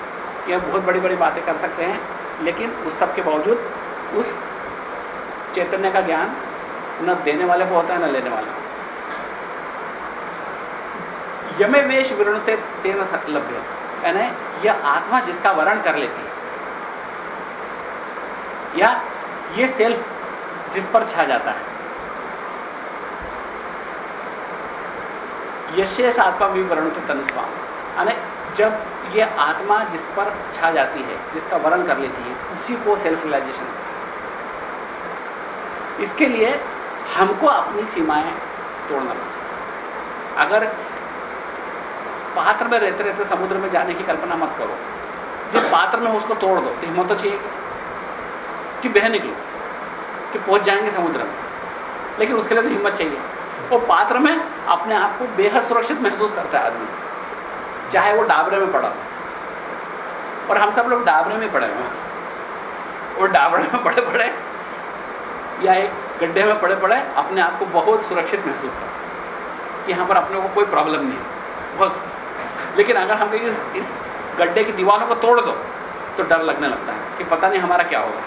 ये बहुत बड़ी बड़ी बातें कर सकते हैं, लेकिन उस सब के बावजूद उस चैतन्य का ज्ञान न देने वाले को होता है, न लेने वाले को। यमे वेश विरणते तेन लभ्य। यानी यह आत्मा जिसका वर्ण कर लेती है, या ये सेल्फ जिस पर छा जाता है। यशेष आत्मा भी विवरण के तनुस्वाम यानी जब ये आत्मा जिस पर छा जाती है, जिसका वर्ण कर लेती है, उसी को सेल्फ रिलाइजेशन इसके लिए हमको अपनी सीमाएँ तोड़ना पड़ता अगर पात्र में रहते रहते समुद्र में जाने की कल्पना मत करो। जिस पात्र में उसको तोड़ दो। तो हिम्मत तो चाहिए कि बह निकलो, कि पहुँच जाएँगे समुद्र में। लेकिन उसके लिए तो हिम्मत चाहिए। वो पात्र में अपने आप को बेहद सुरक्षित महसूस करता है आदमी। चाहे वो डाबरे में पड़ा और हम सब लोग डाबरे में पड़े हुए और डाबरे में पड़े पड़े, या एक गड्ढे में पड़े पड़े, अपने आप को बहुत सुरक्षित महसूस करते कि यहाँ पर अपने को कोई प्रॉब्लम नहीं है। बहुत लेकिन अगर हम इस, इस गड्ढे की दीवारों को तोड़ दो तो डर लगने लगता है कि पता नहीं हमारा क्या होगा।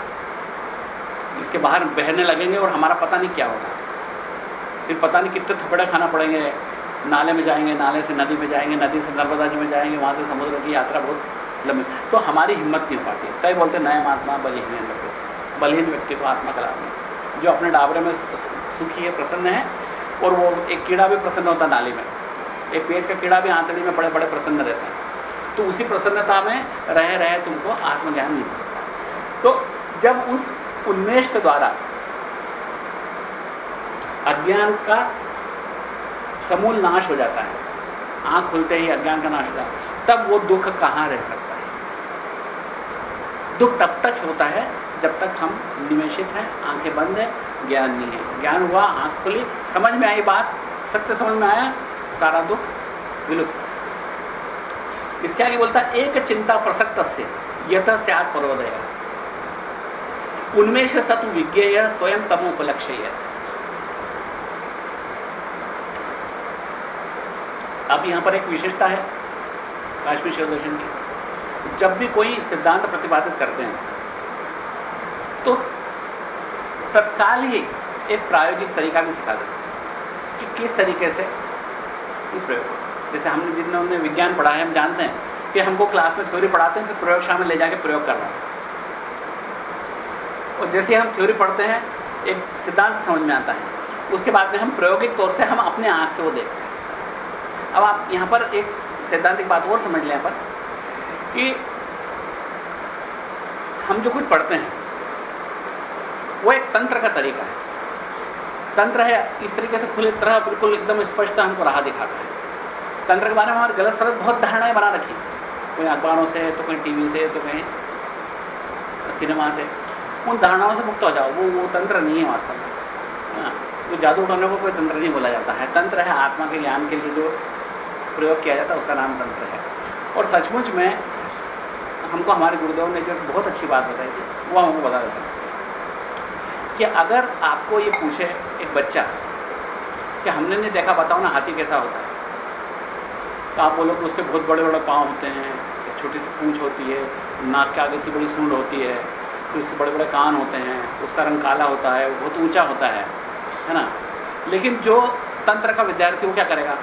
इसके बाहर बहने लगेंगे और हमारा पता नहीं क्या होगा। फिर पता नहीं कितने थपड़े खाना पड़ेंगे। नाले में जाएँगे नाले से नदी में जाएँगे नदी से नर्मदा जी में जाएँगे वहाँ से समुद्र की यात्रा बहुत लंबी। तो हमारी हिम्मत नहीं हो पाती कई बोलते नए आत्मा बलिहीन व्यक्ति बलहीन व्यक्ति को आत्मा का नहीं। जो अपने डाबरे में सुखी है प्रसन्न है और वो एक कीड़ा भी प्रसन्न होता नाली में। एक पेट का कीड़ा भी आंतड़ी में बड़े बड़े प्रसन्न रहते हैं। तो उसी प्रसन्नता में रह, रहे तुमको आत्मज्ञान नहीं हो। सकता तो जब उस उन्मेष के द्वारा अज्ञान का समूल नाश हो जाता है, आँख खुलते ही अज्ञान का नाश हो जाता है, तब वो दुख कहाँ रह सकता है? दुख तब तक होता है जब तक हम निवेशित हैं, आँखें बंद है, ज्ञान नहीं है। ज्ञान हुआ, आँख खुली, समझ में आई बात, सत्य समझ में आया सारा दुख विलुप्त। इसके आगे बोलता एक चिंता प्रसक्त से यथ सद परोदय। उन्मेष सतु विज्ञेय स्वयं तमोपलक्ष्य अब यहाँ पर एक विशेषता है काश्मीर शिव दर्शन की। जब भी कोई सिद्धांत प्रतिपादित करते हैं तो तत्काल ही एक प्रायोगिक तरीका भी सिखा देते कि किस तरीके से प्रयोग जैसे हमने जिन्होंने विज्ञान पढ़ा है हम जानते हैं कि हमको क्लास में थ्योरी पढ़ाते हैं कि प्रयोगशाला में ले जाके प्रयोग करना और जैसे हम थ्योरी पढ़ते हैं, एक सिद्धांत समझ में आता है। उसके बाद में हम प्रायोगिक तौर से हम अपने आँख से वो देखते हैं। अब आप यहाँ पर एक सैद्धांतिक बात और समझ लें पर, कि हम जो कुछ पढ़ते हैं, वो एक तंत्र का तरीका है। तंत्र है, इस तरीके से खुले तरह बिल्कुल एकदम स्पष्ट हमको राह दिखाता है। तंत्र के बारे में हमारे गलत सलत बहुत धारणाएँ बना रखी। कोई अखबारों से तो कहीं टीवी से तो कहीं सिनेमा से। उन धारणाओं से मुक्त हो जाओ। वो वो तंत्र नहीं है वास्तव में। वो जादू करने को कोई तंत्र नहीं बोला जाता है। तंत्र है आत्मा के ज्ञान के लिए जो प्रयोग किया जाता है, उसका नाम तंत्र है। और सचमुच में हमको हमारे गुरुदेव ने जो बहुत अच्छी बात बताई थी, वो हमको बता देता है। कि अगर आपको ये पूछे एक बच्चा कि हमने नहीं देखा, बताओ ना, हाथी कैसा होता है? तो आप बोलो कि उसके बहुत बड़े बड़े पाँव होते हैं छोटी सी पूंछ होती है, नाक के आगे इतनी बड़ी सूंड होती है, फिर उसके बड़े बड़े कान होते हैं, उसका रंग काला होता है बहुत ऊँचा होता है है ना? लेकिन जो तंत्र का विद्यार्थी, वो क्या करेगा?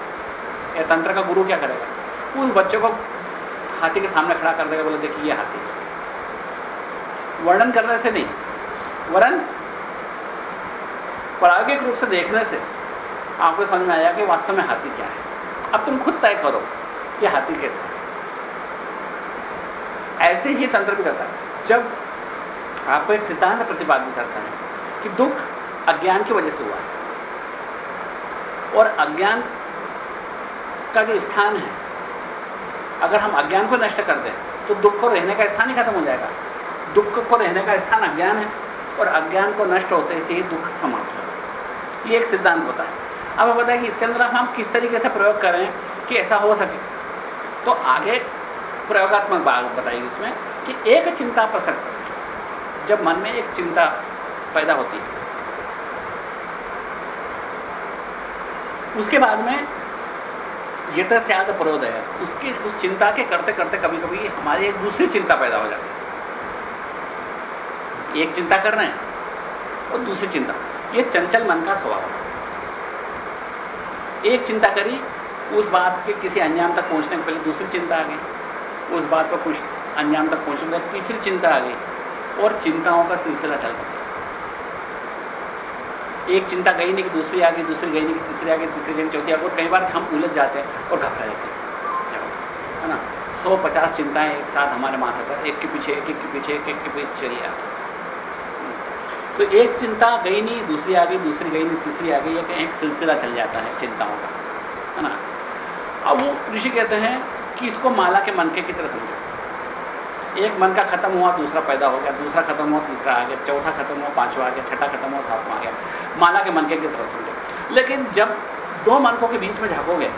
या तंत्र का गुरु क्या करेगा? उस बच्चे को हाथी के सामने खड़ा कर देगा, बोले, देखिए हाथी वर्णन करने से नहीं, वरन प्रायोगिक रूप से देखने से आपको समझ में आया कि वास्तव में हाथी क्या है। अब तुम खुद तय करो कि हाथी कैसा है। ऐसे ही तंत्र भी करता है। जब आपको एक सिद्धांत प्रतिपादित करता है कि दुख अज्ञान की वजह से हुआ है और अज्ञान का जो स्थान है, अगर हम अज्ञान को नष्ट कर दें तो दुख को रहने का स्थान ही खत्म हो जाएगा। दुख को रहने का स्थान अज्ञान है। और अज्ञान को नष्ट होते से ही दुख समाप्त हो। ये एक सिद्धांत होता है। अब हम बताएँ कि इसके अंदर हम किस तरीके से प्रयोग करें कि ऐसा हो सके। तो आगे प्रयोगात्मक बात बताएगी इसमें कि एक चिंता प्रसक्त जब मन में एक चिंता पैदा होती है, उसके बाद में ये स्याद प्रोध है। उसकी, उस चिंता के करते करते कभी कभी हमारी एक दूसरी चिंता पैदा हो जाती है। एक चिंता कर रहे हैं और दूसरी चिंता ये चंचल मन का स्वभाव है एक चिंता करी उस बात के किसी अंजाम तक पहुँचने के पहले दूसरी चिंता आ गई उस बात पर कुछ अंजाम तक पहुँचने के तीसरी चिंता आ गई और चिंताओं का सिलसिला चलता था एक चिंता गई नहीं कि दूसरी आ गई दूसरी गई नहीं कि तीसरी आ गई तीसरी गई चौथी आ गई और कई बार हम उलझ जाते हैं और घबरा जाते हैं है ना सौ पचास चिंताएँ एक साथ हमारे माथे पर एक के पीछे एक एक के पीछे एक एक के पीछे चली आती तो एक चिंता गई नहीं, दूसरी आ गई, दूसरी गई नहीं, तीसरी आ गई, एक सिलसिला चल जाता है चिंताओं का, है ना? अब वो ऋषि कहते हैं कि इसको माला के मनके की तरह समझो। एक मन का खत्म हुआ, दूसरा पैदा हो गया, दूसरा खत्म हुआ, तीसरा आ गया, चौथा खत्म हुआ, पांचवा आ गया, छठा खत्म हुआ, सातवां आ गया। माला के मनके की तरफ़ समझो। लेकिन जब दो मनकों के बीच में झांकोगे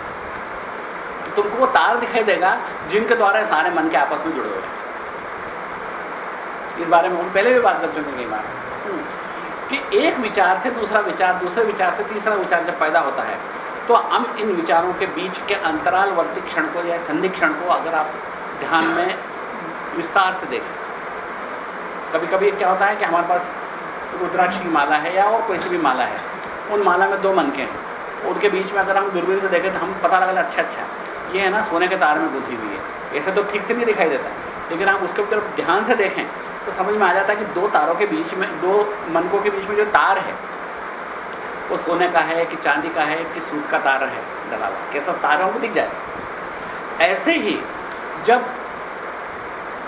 तो तुमको वो तार दिखाई देगा, जिनके द्वारा सारे मन के आपस में जुड़े हुए इस बारे में हम पहले भी बात कर चुके कई बार। कि एक विचार से दूसरा विचार, दूसरे विचार से तीसरा विचार जब पैदा होता है तो हम इन विचारों के बीच के अंतरालवर्ती क्षण को या संधि क्षण को अगर आप ध्यान में विस्तार से देखें कभी कभी क्या होता है कि हमारे पास रुद्राक्ष की माला है या और कोई सी भी माला है, उन माला में दो मनके हैं, उनके बीच में अगर हम दूरबीन से देखें तो हम पता लगा अच्छा अच्छा ये है ना, सोने के तार में गुथी हुई है, ऐसा तो ठीक से नहीं दिखाई देता। लेकिन आप उसके तरफ़ ध्यान से देखें तो समझ में आ जाता है कि दो तारों के बीच में, दो मनकों के बीच में जो तार है, वो सोने का है कि चांदी का है कि सूत का तार है डला हुआ। कैसा तार हमको दिख जाए। ऐसे ही जब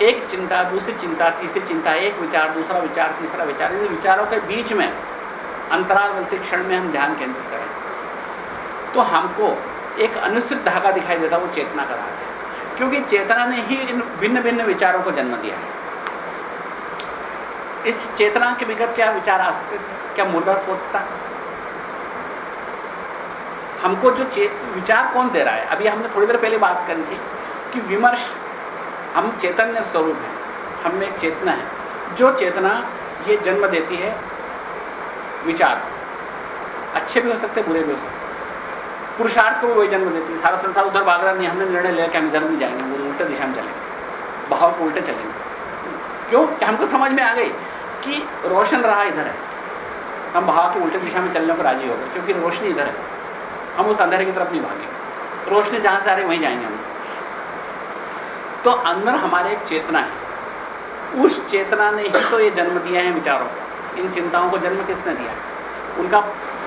एक चिंता, दूसरी चिंता, तीसरी चिंता, एक विचार, दूसरा विचार, तीसरा विचार, इन विचारों के बीच में अंतराल अंतरालवर्ती क्षण में हम ध्यान केंद्रित करें। तो हमको एक अनुचित धागा दिखाई देता वो चेतना का धागा है। क्योंकि चेतना ने ही इन भिन्न भिन्न विचारों को जन्म दिया है। इस चेतना के विगत क्या विचार आ सकते थे? क्या मूर्त होता हमको जो विचार कौन दे रहा है? अभी हमने थोड़ी देर पहले बात करी थी कि विमर्श हम चैतन्य स्वरूप हैं, हम में चेतना है। जो चेतना ये जन्म देती है, विचार। अच्छे भी हो सकते, बुरे भी हो सकते। पुरुषार्थ को वही जन्म देती है सारा संसार उधर भाग रहा नहीं, हमने निर्णय लिया कि हम इधर नहीं जाएँगे वो उल्टे दिशा में चलेंगे। भाव को उल्टे चलेंगे। क्यों? कि हमको समझ में आ गई कि रोशन रहा इधर है। हम भाव के उल्टे दिशा में चलने को राज़ी हो गए, क्योंकि रोशनी इधर है। हम उस अंधेरे की तरफ़ नहीं भागेंगे। रोशनी जहाँ से आ रही, वहीं जाएँगे हम। तो अंदर हमारे एक चेतना है। उस चेतना ने ही तो ये जन्म दिया है विचारों को। इन चिंताओं को जन्म किसने दिया? उनका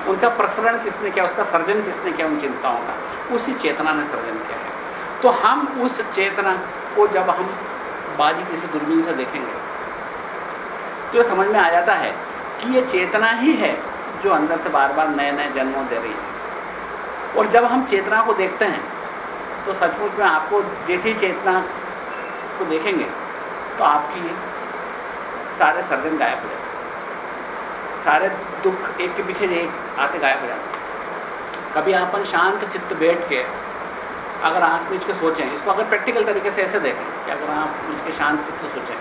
उनका प्रसरण किसने किया, उसका सर्जन किसने किया, उन चिंताओं का। उसी चेतना ने सर्जन किया है। तो हम उस चेतना को जब हम बाजी किसी दूरबीन से देखेंगे तो समझ में आ जाता है कि यह चेतना ही है जो अंदर से बार बार नए नए जन्मों दे रही है। और जब हम चेतना को देखते हैं तो सचमुच में आपको जैसी चेतना को देखेंगे तो आपकी सारे सर्जन गायब हो जाते सारे दुख एक के पीछे एक आते गायब हो जाते कभी अपन शांत चित्त बैठ के, अगर आप मीच के सोचें, इसको अगर प्रैक्टिकल तरीके से ऐसे देखें कि अगर आप मीच के शांत चित्त सोचें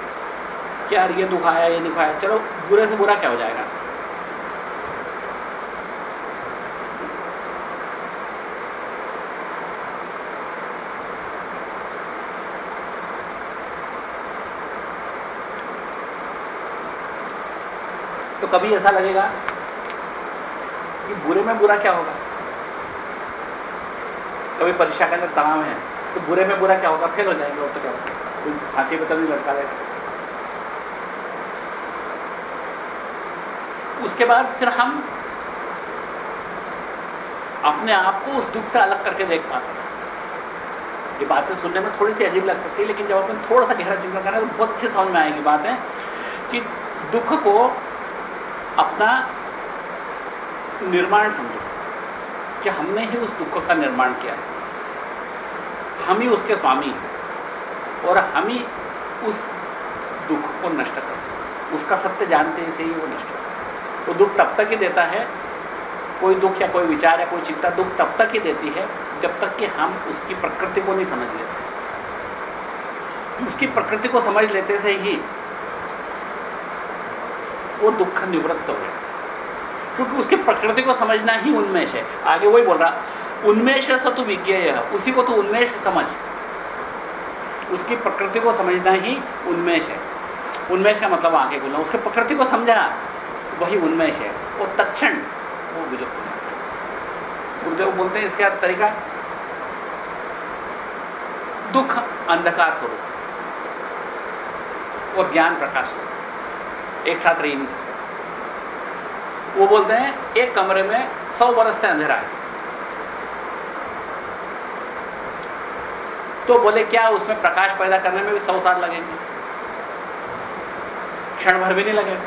कि यार ये दुख आया, ये दुख आया? चलो, बुरे से बुरा क्या हो जाएगा? कभी ऐसा लगेगा कि बुरे में बुरा क्या होगा? कभी परीक्षा के अंदर तनाव है तो बुरे में बुरा क्या होगा? फेल हो जाएँगे, और तो क्या होगा? फांसी पर तो नहीं लटका देगा उसके बाद फिर हम अपने आप को उस दुख से अलग करके देख पाते हैं। ये बातें सुनने में थोड़ी सी अजीब लग सकती है, लेकिन जब अपन थोड़ा सा गहरा चिंतन करें तो बहुत अच्छे समझ में आएगी बातें कि दुख को अपना निर्माण समझो कि हमने ही उस दुख का निर्माण किया। हम ही उसके स्वामी हैं और हम ही उस दुख को नष्ट कर सकते उसका सत्य जानते ही से ही वो नष्ट होता वो दुख तब तक ही देता है, कोई दुख या कोई विचार या कोई चिंता दुख तब तक ही देती है, जब तक कि हम उसकी प्रकृति को नहीं समझ लेते। उसकी प्रकृति को समझ लेते से ही वो दुख निवृत्त हो जाता क्योंकि उसकी प्रकृति को समझना ही उन्मेष है। आगे वही बोल रहा, उन्मेष सतु विज्ञेय उसी को तो उन्मेष समझ। उसकी प्रकृति को समझना ही उन्मेष है। उन्मेष का मतलब आगे बोलना, उसकी प्रकृति को समझा, वही उन्मेष है। वो तक्षण वो विलुप्त हो जाता गुरुदेव बोलते हैं इसका तरीका, दुख अंधकार स्वरूप, और ज्ञान प्रकाश स्वरूप। एक साथ रही नहीं सकते। वो बोलते हैं, एक कमरे में सौ वर्ष से अंधेरा है। तो बोले, क्या उसमें प्रकाश पैदा करने में भी सौ साल लगेंगे? क्षण भर भी नहीं लगेगा।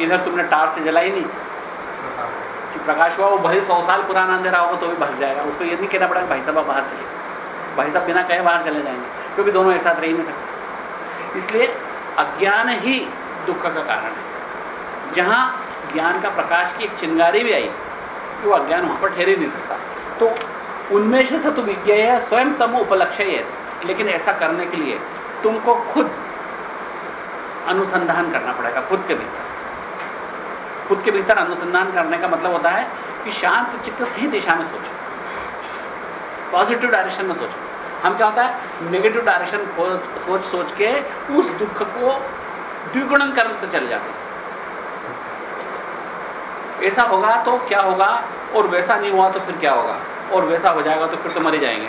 इधर तुमने टार से जलाई नहीं। कि प्रकाश हुआ, वो भले सौ साल पुराना अंधेरा होगा तो भी भग जाएगा। उसको ये नहीं कहना पड़ेगा, भाई साहब बाहर चले भाई साहब, बिना कहे बाहर चले जाएँगे, क्योंकि दोनों एक साथ रह नहीं सकते। इसलिए अज्ञान ही दुख का कारण है। जहाँ ज्ञान का प्रकाश की एक चिंगारी भी आई, वो अज्ञान वहाँ पर ठहर ही नहीं सकता। तो उनमें से सतु विज्ञा स्वयं तम उपलक्ष्य है। लेकिन ऐसा करने के लिए तुमको खुद अनुसंधान करना पड़ेगा, खुद के भीतर। खुद के भीतर अनुसंधान करने का मतलब होता है कि शांत चित्त सही दिशा में सोचो। पॉजिटिव डायरेक्शन में सोचो। हम क्या होता है, नेगेटिव डायरेक्शन सोच सोच के उस दुख को द्विगुणन करते चले जाते ऐसा होगा तो क्या होगा? और वैसा नहीं हुआ तो फिर क्या होगा? और वैसा हो जाएगा तो फिर तो मरे जाएँगे।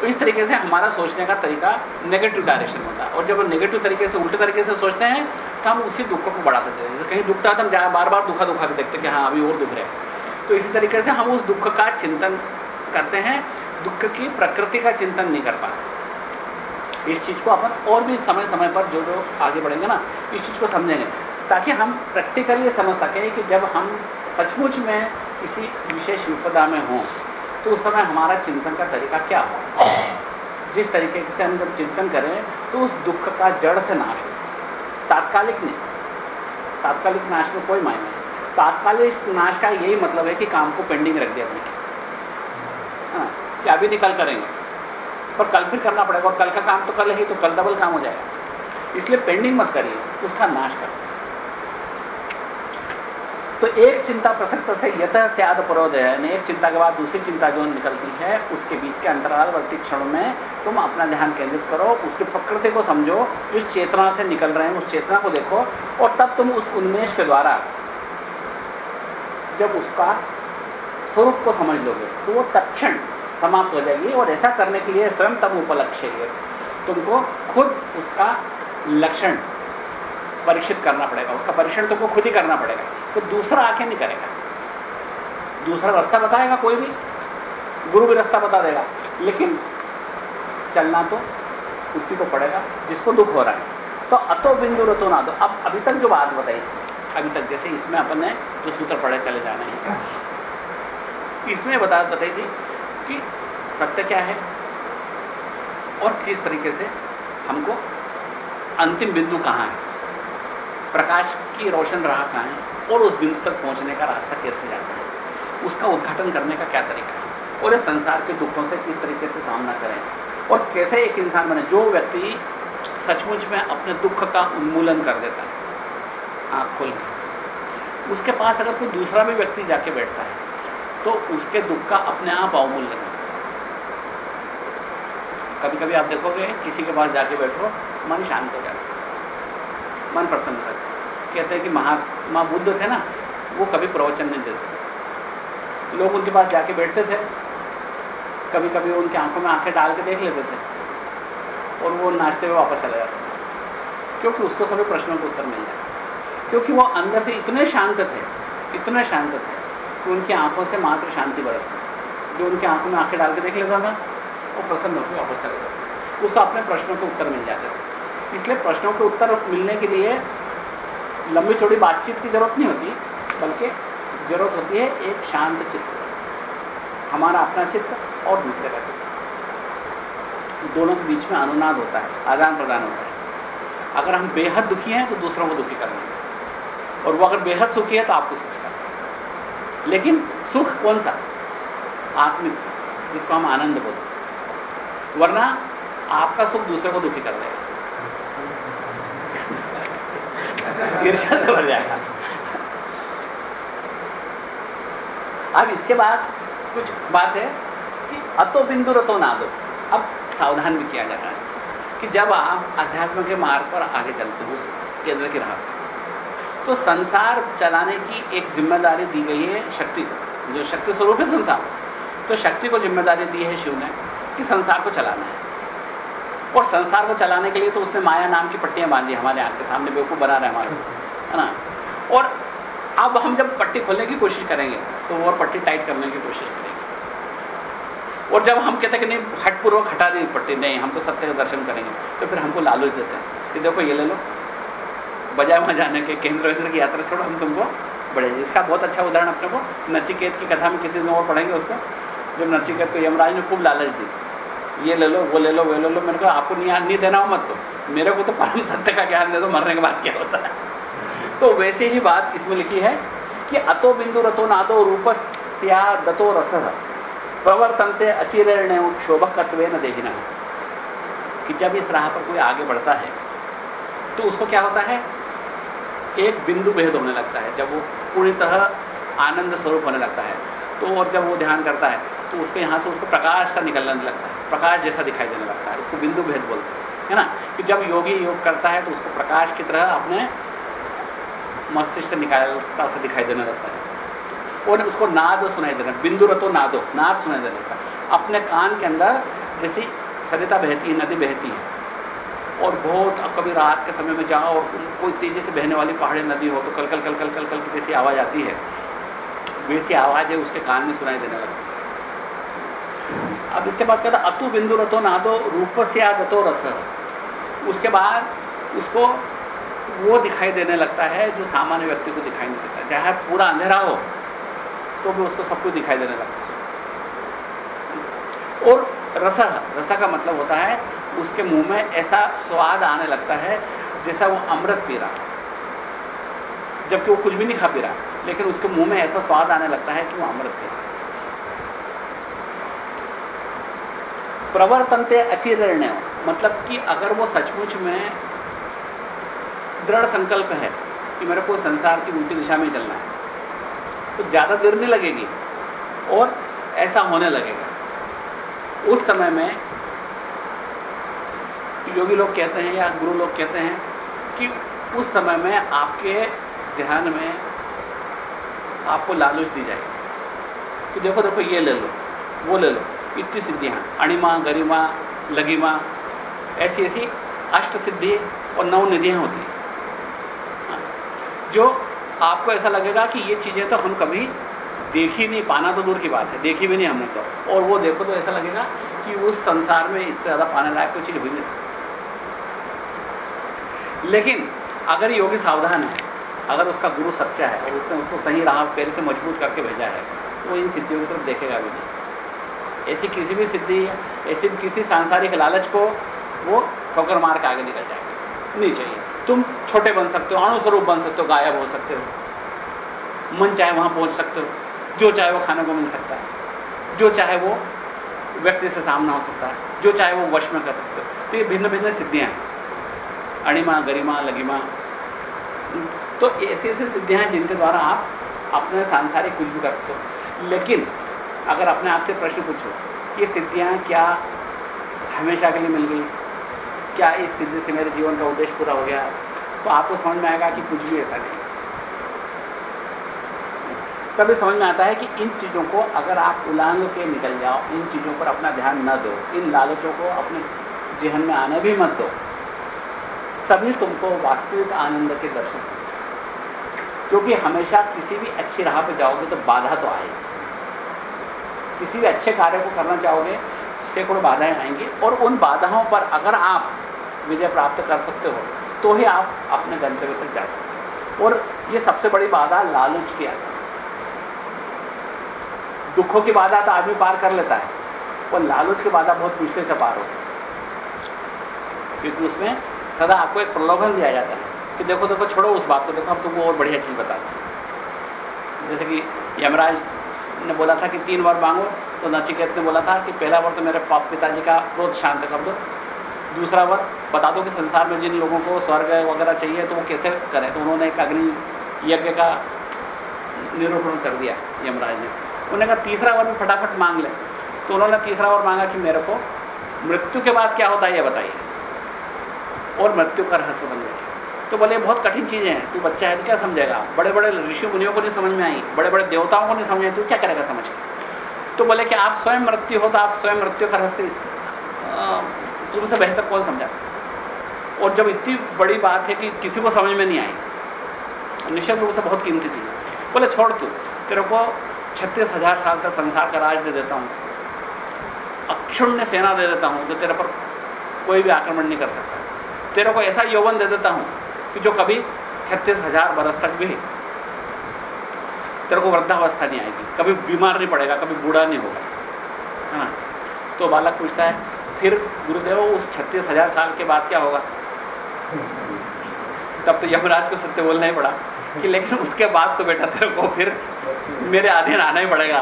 तो इस तरीके से हमारा सोचने का तरीका नेगेटिव डायरेक्शन होता है। और जब हम नेगेटिव तरीके से, उल्टे तरीके से सोचते हैं तो हम उसी दुख को बढ़ा देते हैं। जैसे कहीं दुखता है तो हम बार बार दुखा दुखा के देखते हैं कि हाँ अभी और दुख रहे तो इसी तरीके से हम उस दुख का चिंतन करते हैं। दुख की प्रकृति का चिंतन नहीं कर पाते। इस चीज़ को अपन और भी समय समय पर जो जो आगे बढ़ेंगे ना इस चीज़ को समझेंगे। ताकि हम प्रैक्टिकली ये समझ सकें कि जब हम सचमुच में किसी विशेष विपदा में हों तो उस समय हमारा चिंतन का तरीका क्या हो जिस तरीके से हम जब चिंतन करें तो उस दुख का जड़ से नाश हो। तात्कालिक नहीं। तात्कालिक नाश में कोई मायने नहीं। तात्कालिक नाश का यही मतलब है कि काम को पेंडिंग रख दिया हाँ, कि अभी निकल करेंगे। पर कल फिर करना पड़ेगा और कल का काम तो कल ही तो कल डबल काम हो जाएगा। इसलिए पेंडिंग मत करिए, उसका नाश करिए तो एक चिंता प्रसक्त से यथ स्याद परोदय है एक चिंता के बाद दूसरी चिंता जो निकलती है, उसके बीच के अंतरालवर्ती क्षण में तुम अपना ध्यान केंद्रित करो, उसकी प्रकृति को समझो, जिस चेतना से निकल रहे हैं, उस चेतना को देखो, और तब तुम उस उन्मेष के द्वारा जब उसका स्वरूप को समझ लोगे तो वो तत्क्षण समाप्त हो जाएगी और ऐसा करने के लिए स्वयं तब उपलक्ष्य है। तुमको खुद उसका लक्षण परीक्षित करना पड़ेगा। उसका परीक्षण तुमको खुद ही करना पड़ेगा। तो दूसरा आके नहीं करेगा। दूसरा रास्ता बताएगा कोई भी। गुरु भी रास्ता बता देगा। लेकिन चलना तो उसी को पड़ेगा जिसको दुख हो रहा है। तो अतो बिंदु रतो ना दो अब अभी तक जो बात बताई थी, अभी तक जैसे इसमें अपन ने जो सूत्र पढ़े, चले जाना है। इसमें बता, बताई थी कि सत्य क्या है और किस तरीके से हमको अंतिम बिंदु कहाँ है? प्रकाश की रोशन राह कहाँ है और उस बिंदु तक पहुँचने का रास्ता कैसे जाता है? उसका उद्घाटन करने का क्या तरीका है? और इस संसार के दुखों से किस तरीके से सामना करें? और कैसे एक इंसान बने? जो व्यक्ति सचमुच में अपने दुख का उन्मूलन कर देता है, आँख खोल उसके पास अगर कोई दूसरा भी व्यक्ति जाके बैठता है तो उसके दुख का अपने आप अवमूल्य है। कभी कभी आप देखोगे, किसी के पास जाके बैठो, मन शांत हो जाता मन प्रसन्न रहता कहते हैं कि महात्मा बुद्ध थे ना, वो कभी प्रवचन नहीं देते थे। लोग उनके पास जाके बैठते थे। कभी कभी उनकी आँखों में आँखें डाल के देख लेते थे। और वो नाचते हुए वापस चले जाते क्योंकि उसको सभी प्रश्नों के उत्तर मिल जाए क्योंकि वो अंदर से इतने शांत थे, इतने शांत थे कि उनकी आँखों से मात्र शांति बरसती जो उनकी आँखों में आँखें डाल के देख लेता था, वो प्रसन्न होकर वापस चले जाते उसको अपने प्रश्नों के उत्तर मिल जाते थे। इसलिए प्रश्नों के उत्तर मिलने के लिए लंबी चौड़ी बातचीत की ज़रूरत नहीं होती, बल्कि ज़रूरत होती है एक शांत चित्र हमारा अपना चित्त और दूसरे का चित्त। दोनों के बीच में अनुनाद होता है, आदान प्रदान होता है। अगर हम बेहद दुखी हैं तो दूसरों को दुखी करना और वो अगर बेहद सुखी है तो आपको सुखी लेकिन सुख कौन सा? आत्मिक सुख, जिसको हम आनंद बोलते वरना आपका सुख दूसरे को दुखी कर देगा। ईर्षा से भर जाएगा। अब इसके बाद कुछ बात है कि अतो बिंदु रतो ना दो अब सावधान भी किया जा रहा है कि जब आप अध्यात्म के मार्ग पर आगे चलते हो, उस केंद्र की राह तो संसार चलाने की एक ज़िम्मेदारी दी गई है शक्ति को। जो शक्ति स्वरूप है संसार। तो शक्ति को ज़िम्मेदारी दी है शिव ने कि संसार को चलाना है। और संसार को चलाने के लिए तो उसने माया नाम की पट्टियाँ बांधी हमारे आँख के सामने, बेवकूफ़ बना रहे हमारे। है ना? और अब हम जब पट्टी खोलने की कोशिश करेंगे तो वो पट्टी टाइट करने की कोशिश करेंगे। और जब हम कहते हैं कि नहीं, हटपूर्वक हटा दी पट्टी, नहीं, हम तो सत्य का दर्शन करेंगे तो फिर हमको लालच देते हैं कि देखो ये ले लो। बजाय वहाँ जाने के केंद्र वेंद्र की यात्रा छोड़ो, हम तुमको बढ़े इसका बहुत अच्छा उदाहरण अपने को, नचिकेत की कथा में किसी दिन और पढ़ेंगे उसको, जब नचिकेत को यमराज ने खूब लालच दी। ये ले लो, वो ले लो, वो ले लो मेरे को आपको नहीं नहीं देना हो मत तो। मेरे को तो परम सत्य का ज्ञान दे दो, मरने के बाद क्या होता है? तो वैसे ही बात इसमें लिखी है कि अतो बिंदु रतो नादो रूपस्या दतो रस। प्रवर्तनते अचिरण क्षोभकत्व न देखना कि जब इस राह पर कोई आगे बढ़ता है तो उसको क्या होता है? एक बिंदु भेद होने लगता है, जब वो पूरी तरह आनंद स्वरूप होने लगता है। तो और जब वो ध्यान करता है तो उसको यहाँ से उसको प्रकाश सा निकलने लगता है, प्रकाश जैसा दिखाई देने लगता है, उसको बिंदु भेद बोलते हैं, है ना? कि जब योगी योग करता है तो उसको प्रकाश की तरह अपने मस्तिष्क से निकालता सा दिखाई देने लगता है। और उसको नाद सुनाई देना, बिंदु रतो नादो, नाद सुनाई देने लगता है। अपने कान के अंदर जैसी सरिता बहती है, नदी बहती है और बहुत कभी रात के समय में जाओ और कोई तेज़ी से बहने वाली पहाड़ी नदी हो तो कल कल कल कल कल कल की जैसी आवाज़ आती है, वैसी आवाज़ है, उसके कान में सुनाई देने लगती अब इसके बाद कहता, अतु बिंदु रतो नादो रूप से दतो रस। उसके बाद उसको वो दिखाई देने लगता है जो सामान्य व्यक्ति को दिखाई नहीं देता। चाहे पूरा अंधेरा हो तो भी उसको सब कुछ दिखाई देने लगता है। और रस, रसा का मतलब होता है उसके मुँह में ऐसा स्वाद आने लगता है जैसा वो अमृत पी रहा जबकि वो कुछ भी नहीं खा पी रहा, लेकिन उसके मुँह में ऐसा स्वाद आने लगता है कि वो अमृत पी रहा प्रवर्तनते अचिरण्य मतलब कि अगर वो सचमुच में दृढ़ संकल्प है कि मेरे को संसार की उल्टी दिशा में चलना है तो ज़्यादा देर नहीं लगेगी और ऐसा होने लगेगा। उस समय में योगी लोग कहते हैं या गुरु लोग कहते हैं कि उस समय में आपके ध्यान में आपको लालच दी जाएगी। कि देखो देखो, ये ले लो, वो ले लो, इतनी सिद्धियाँ अणिमा, गरिमा, लगिमा, ऐसी ऐसी अष्ट सिद्धि और नौ निधियाँ होती हैं। जो आपको ऐसा लगेगा कि ये चीज़ें तो हम कभी देखी नहीं, पाना तो दूर की बात है, देखी भी नहीं हमने तो। और वो देखो तो ऐसा लगेगा कि उस संसार में इससे ज़्यादा पाने लायक कोई चीज़ हो नहीं सकती। लेकिन अगर योगी सावधान है, अगर उसका गुरु सच्चा है, और उसने उसको सही राह पैर से मज़बूत करके भेजा है तो इन सिद्धियों की तरफ़ देखेगा भी नहीं। ऐसी किसी भी सिद्धि ऐसी किसी सांसारिक लालच को वो ठोकर मार के आगे निकल जाएगा। नहीं चाहिए। तुम छोटे बन सकते हो अणुस्वरूप बन सकते हो, गायब हो सकते हो। मन चाहे वहाँ पहुँच सकते हो, जो चाहे वो खाने को मिल सकता है। जो चाहे वो व्यक्ति से सामना हो सकता है, जो चाहे वो वश में कर सकते हो। तो ये भिन्न भिन्न सिद्धियाँ हैं। अणिमा, गरिमा लगिमा तो ऐसी ऐसी सिद्धियाँ हैं जिनके द्वारा आप अपने सांसारिक कुछ भी कर सकते हो। लेकिन अगर अपने आप से प्रश्न पूछो कि सिद्धियाँ क्या हमेशा के लिए मिल गई? क्या इस सिद्धि से मेरे जीवन का उद्देश्य पूरा हो गया? तो आपको समझ में आएगा कि कुछ भी ऐसा नहीं। तभी समझ में आता है कि इन चीज़ों को अगर आप उलांग के निकल जाओ, इन चीज़ों पर अपना ध्यान न दो, इन लालचों को अपने जीवन में आने भी मत दो। तभी तुमको वास्तविक आनंद के दर्शन हो सकते क्योंकि हमेशा किसी भी अच्छी राह पर जाओगे तो बाधा तो आएगी। किसी भी अच्छे कार्य को करना चाहोगे, सैकड़ों बाधाएँ आएँगी। और उन बाधाओं पर अगर आप विजय प्राप्त कर सकते हो तो ही आप अपने गंतव्य तक जा सकते हो। और ये सबसे बड़ी बाधा लालच की आती है। दुखों की बाधा तो आदमी पार कर लेता है और लालच की बाधा बहुत मुश्किल से पार होती है। क्योंकि उसमें सदा आपको एक प्रलोभन दिया जाता है कि देखो देखो, छोड़ो उस बात को, देखो, हम तुमको और बढ़िया चीज़ बता हैं जैसे कि यमराज ने बोला था कि तीन बार मांगो तो नचिकेत ने बोला था कि पहला बार तो मेरे पाप पिताजी का क्रोध शांत कर दो। दूसरा वर बता दो कि संसार में जिन लोगों को स्वर्ग वगैरह चाहिए तो वो कैसे करें? तो उन्होंने एक अग्नि यज्ञ का निरूपण कर दिया यमराज ने। उन्होंने कहा, तीसरा वर फटाफट मांग ले। तो उन्होंने तीसरा वर मांगा कि मेरे को मृत्यु के बाद क्या होता है यह बताइए। और मृत्यु का रहस्य समझाइए तो बोले बहुत कठिन चीज़ें हैं, तू बच्चा है तो क्या समझेगा? बड़े बड़े ऋषि मुनियों को नहीं समझ में आई बड़े बड़े देवताओं को नहीं समझ आई, तू क्या करेगा समझ के? तो बोले कि, आप स्वयं मृत्यु हो तो आप स्वयं मृत्यु का रहस्य तुमसे बेहतर कौन समझा सकता? और जब इतनी बड़ी बात है कि किसी को समझ में नहीं आई, निश्चित रूप से बहुत कीमती चीज़। बोले, छोड़ तू, तेरे को छत्तीस हज़ार साल तक संसार का राज दे देता हूँ, अक्षुण्य सेना दे देता हूँ, जो तेरे पर कोई भी आक्रमण नहीं कर सकता। तेरे को ऐसा यौवन दे देता हूँ कि जो कभी छत्तीस हज़ार बरस तक भी तेरे को वृद्धावस्था नहीं आएगी। कभी बीमार नहीं पड़ेगा, कभी बूढ़ा नहीं होगा। है ना? तो बालक पूछता है, फिर गुरुदेव, उस छत्तीस हज़ार साल के बाद क्या होगा? तब तो यमराज को सत्य बोलना ही पड़ा कि लेकिन उसके बाद तो बेटा तेरे को फिर मेरे अधीन आना ही पड़ेगा।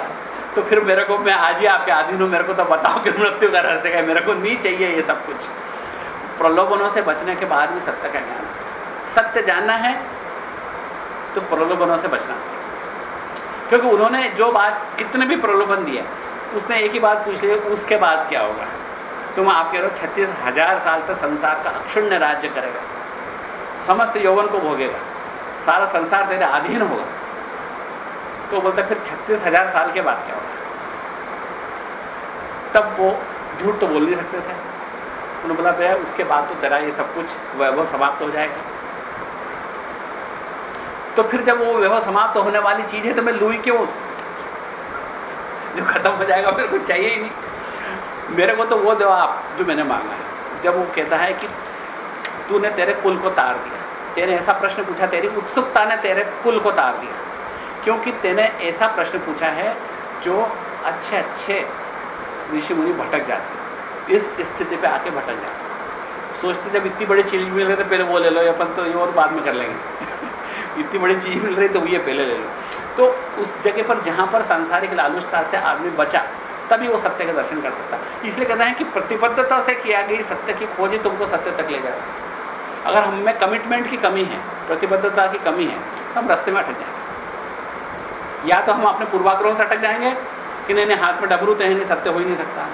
तो फिर मेरे को, मैं आज ही आपके अधीन हूँ, मेरे को तो बताओ कि मृत्यु का रहस्य है? मेरे को नहीं चाहिए ये सब कुछ। प्रलोभनों से बचने के बाद भी सत्य का ज्ञान सत्य जानना है तो प्रलोभनों से बचना। क्योंकि उन्होंने जो बात, कितने भी प्रलोभन दिए, उसने एक ही बात पूछ ली, उसके बाद क्या होगा? तुम आप कह रहे हो, छत्तीस हज़ार साल तक संसार का अक्षुण्य राज्य करेगा। समस्त यौवन को भोगेगा। सारा संसार तेरे अधीन होगा। तो बोलते फिर छत्तीस हज़ार साल के बाद क्या होगा? तब वो झूठ तो बोल नहीं सकते थे। बोला भैया उसके बाद तो तेरा ये सब कुछ वैभव समाप्त हो जाएगा। तो फिर जब वो वैभव समाप्त होने वाली चीज़ है तो मैं लू ही क्यों उसको जो खत्म हो जाएगा फिर कुछ चाहिए ही नहीं। मेरे को तो वो दो आप जो मैंने मांगा है। जब वो कहता है कि तूने तेरे कुल को तार दिया। तेरे ऐसा प्रश्न पूछा, तेरी उत्सुकता ने तेरे कुल को तार दिया। क्योंकि तेने ऐसा प्रश्न पूछा है, जो अच्छे अच्छे ऋषि मुनि भटक जाते इस स्थिति पे आके भटक जाते सोचते जब इतनी बड़ी चीज़ मिल रही तो पहले वो ले लो, अपन तो ये और बाद में कर लेंगे। इतनी बड़ी चीज़ मिल रही तो ये पहले ले लो। तो उस जगह पर जहाँ पर सांसारिक लालुचता से आदमी बचा, तभी वो सत्य का दर्शन कर सकता इसलिए कहते हैं कि प्रतिबद्धता से किया गई सत्य की खोज ही तुमको सत्य तक ले जा सकती अगर हमें कमिटमेंट की कमी है, प्रतिबद्धता की कमी है तो हम रास्ते में अटक जाएँगे। या तो हम अपने पूर्वाग्रहों से अटक जाएँगे कि नहीं नहीं, हाथ में डबरू तो है नहीं, सत्य हो ही नहीं सकता।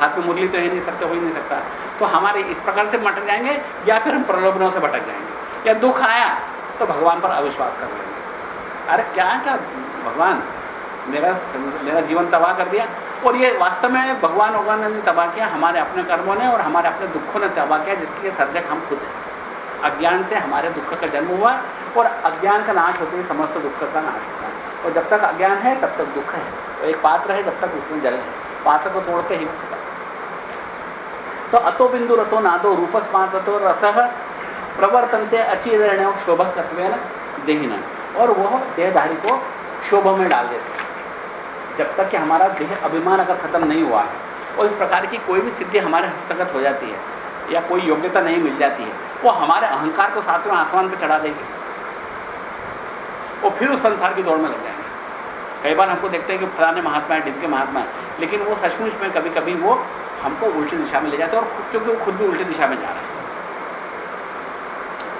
हाथ में मुरली तो है नहीं, सत्य हो ही नहीं सकता। तो हमारे इस प्रकार से मटक जाएँगे या फिर हम प्रलोभनों से भटक जाएँगे। या दुख आया तो भगवान पर अविश्वास कर लेंगे। अरे, क्या क्या भगवान? मेरा मेरा जीवन तबाह कर दिया। और ये वास्तव में भगवान भगवान ने तबाह किया, हमारे अपने कर्मों ने और हमारे अपने दुखों ने तबाह किया, जिसके सर्जक हम खुद हैं। अज्ञान से हमारे दुख का जन्म हुआ और अज्ञान का नाश होते ही समस्त दुख का नाश होता है। और जब तक अज्ञान है, तब तक दुख है। और एक पात्र है, जब तक उसमें जल है। पात्र को तोड़ते ही तो अतो बिंदु रतो नादो रूपस पात्र रस प्रवर्तनते अचिरण शोभक तत्व देहिना। और वह देहधारी को शोभ में डाल देते जब तक कि हमारा देह अभिमान अगर खत्म नहीं हुआ है, और इस प्रकार की कोई भी सिद्धि हमारे हस्तगत हो जाती है, या कोई योग्यता नहीं मिल जाती है, वो हमारे अहंकार को सातवें आसमान पर चढ़ा देगी। वो फिर उस संसार की दौड़ में लग जाएँगे। कई बार हमको देखते हैं कि फलाने महात्मा है ढिमके महात्मा है, लेकिन वो सचमुच में कभी कभी वो हमको उल्टी दिशा में ले जाते और क्योंकि वो खुद भी उल्टी दिशा में जा रहे हैं।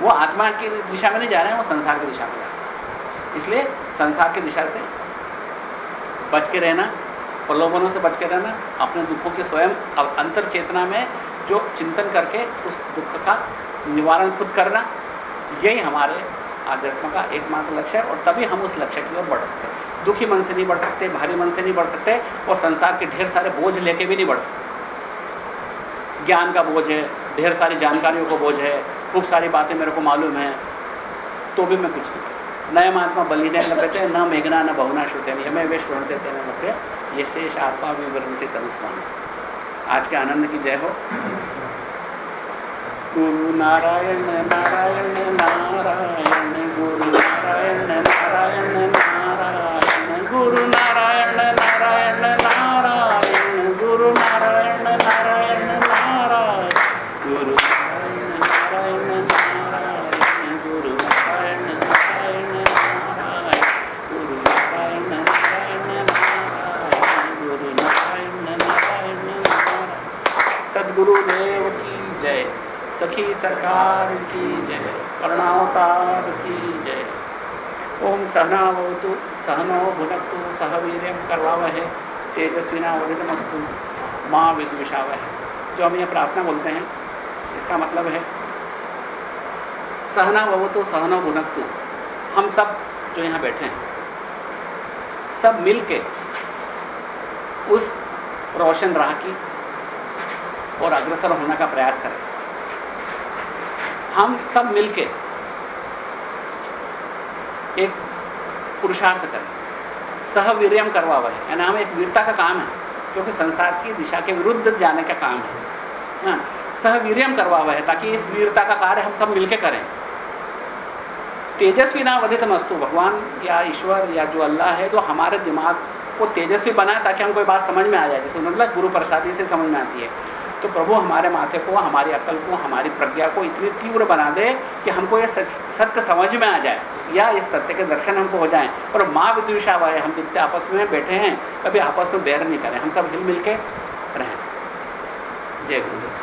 वो आत्मा की दिशा में नहीं जा रहे हैं, वो संसार की दिशा में जा रहे हैं। इसलिए संसार की दिशा से बच के रहना, प्रलोभनों से बच के रहना, अपने दुखों के स्वयं अंतर चेतना में जो चिंतन करके उस दुख का निवारण खुद करना, यही हमारे आध्यात्म का एकमात्र लक्ष्य है और तभी हम उस लक्ष्य की ओर बढ़ सकते हैं। दुखी मन से नहीं बढ़ सकते, भारी मन से नहीं बढ़ सकते और संसार के ढेर सारे बोझ लेके भी नहीं बढ़ सकते। ज्ञान का बोझ है, ढेर सारी जानकारियों का बोझ है, खूब सारी बातें मेरे को मालूम है तो भी मैं कुछ नहीं कर सकता। नए महात्मा बलिने लपटे न मेघना, न बहुना श्रुते यमे वे श्रोणते तेने लपटे ये शेष आत्मा विवरणती तनुस्वामी आज के आनंद की जय हो। गुरु नारायण नारायण नारायण, गुरु सरकार की जय। कर्णावतार की जय। ओम सहनावतु, सहनो भुनक्तु, सह वीर्यम करवावहे तेजस्विनावृतमस्तु माँ विद्विषावह। जो हम ये प्रार्थना बोलते हैं, इसका मतलब है सहना ववतु सहनो भुनक्तु। हम सब जो यहाँ बैठे हैं, सब मिलके उस रोशन राह की और अग्रसर होने का प्रयास करें। हम सब मिलके एक पुरुषार्थ करें। सहवीर्यम करवा हुआ है यानी हमें एक वीरता का काम है क्योंकि संसार की दिशा के विरुद्ध जाने का काम है। हाँ, सहवीर्यम करवा हुआ है ताकि इस वीरता का कार्य हम सब मिलके करें। तेजस्वी ना वधित मस्तु। भगवान या ईश्वर या जो अल्लाह है जो हमारे दिमाग को तेजस्वी बनाए ताकि हम कोई बात समझ में आ जाए। जैसे मतलब गुरु प्रसादी से समझ में आती है। तो प्रभु हमारे माथे को, हमारी अकल को, हमारी प्रज्ञा को इतनी तीव्र बना दे कि हमको यह सत्य समझ में आ जाए या इस सत्य के दर्शन हमको हो जाए। और माँ विद्विषा वाले हम जितने आपस में बैठे हैं, कभी आपस में बैर नहीं करें। हम सब हिल मिल के रहें। जय गुरु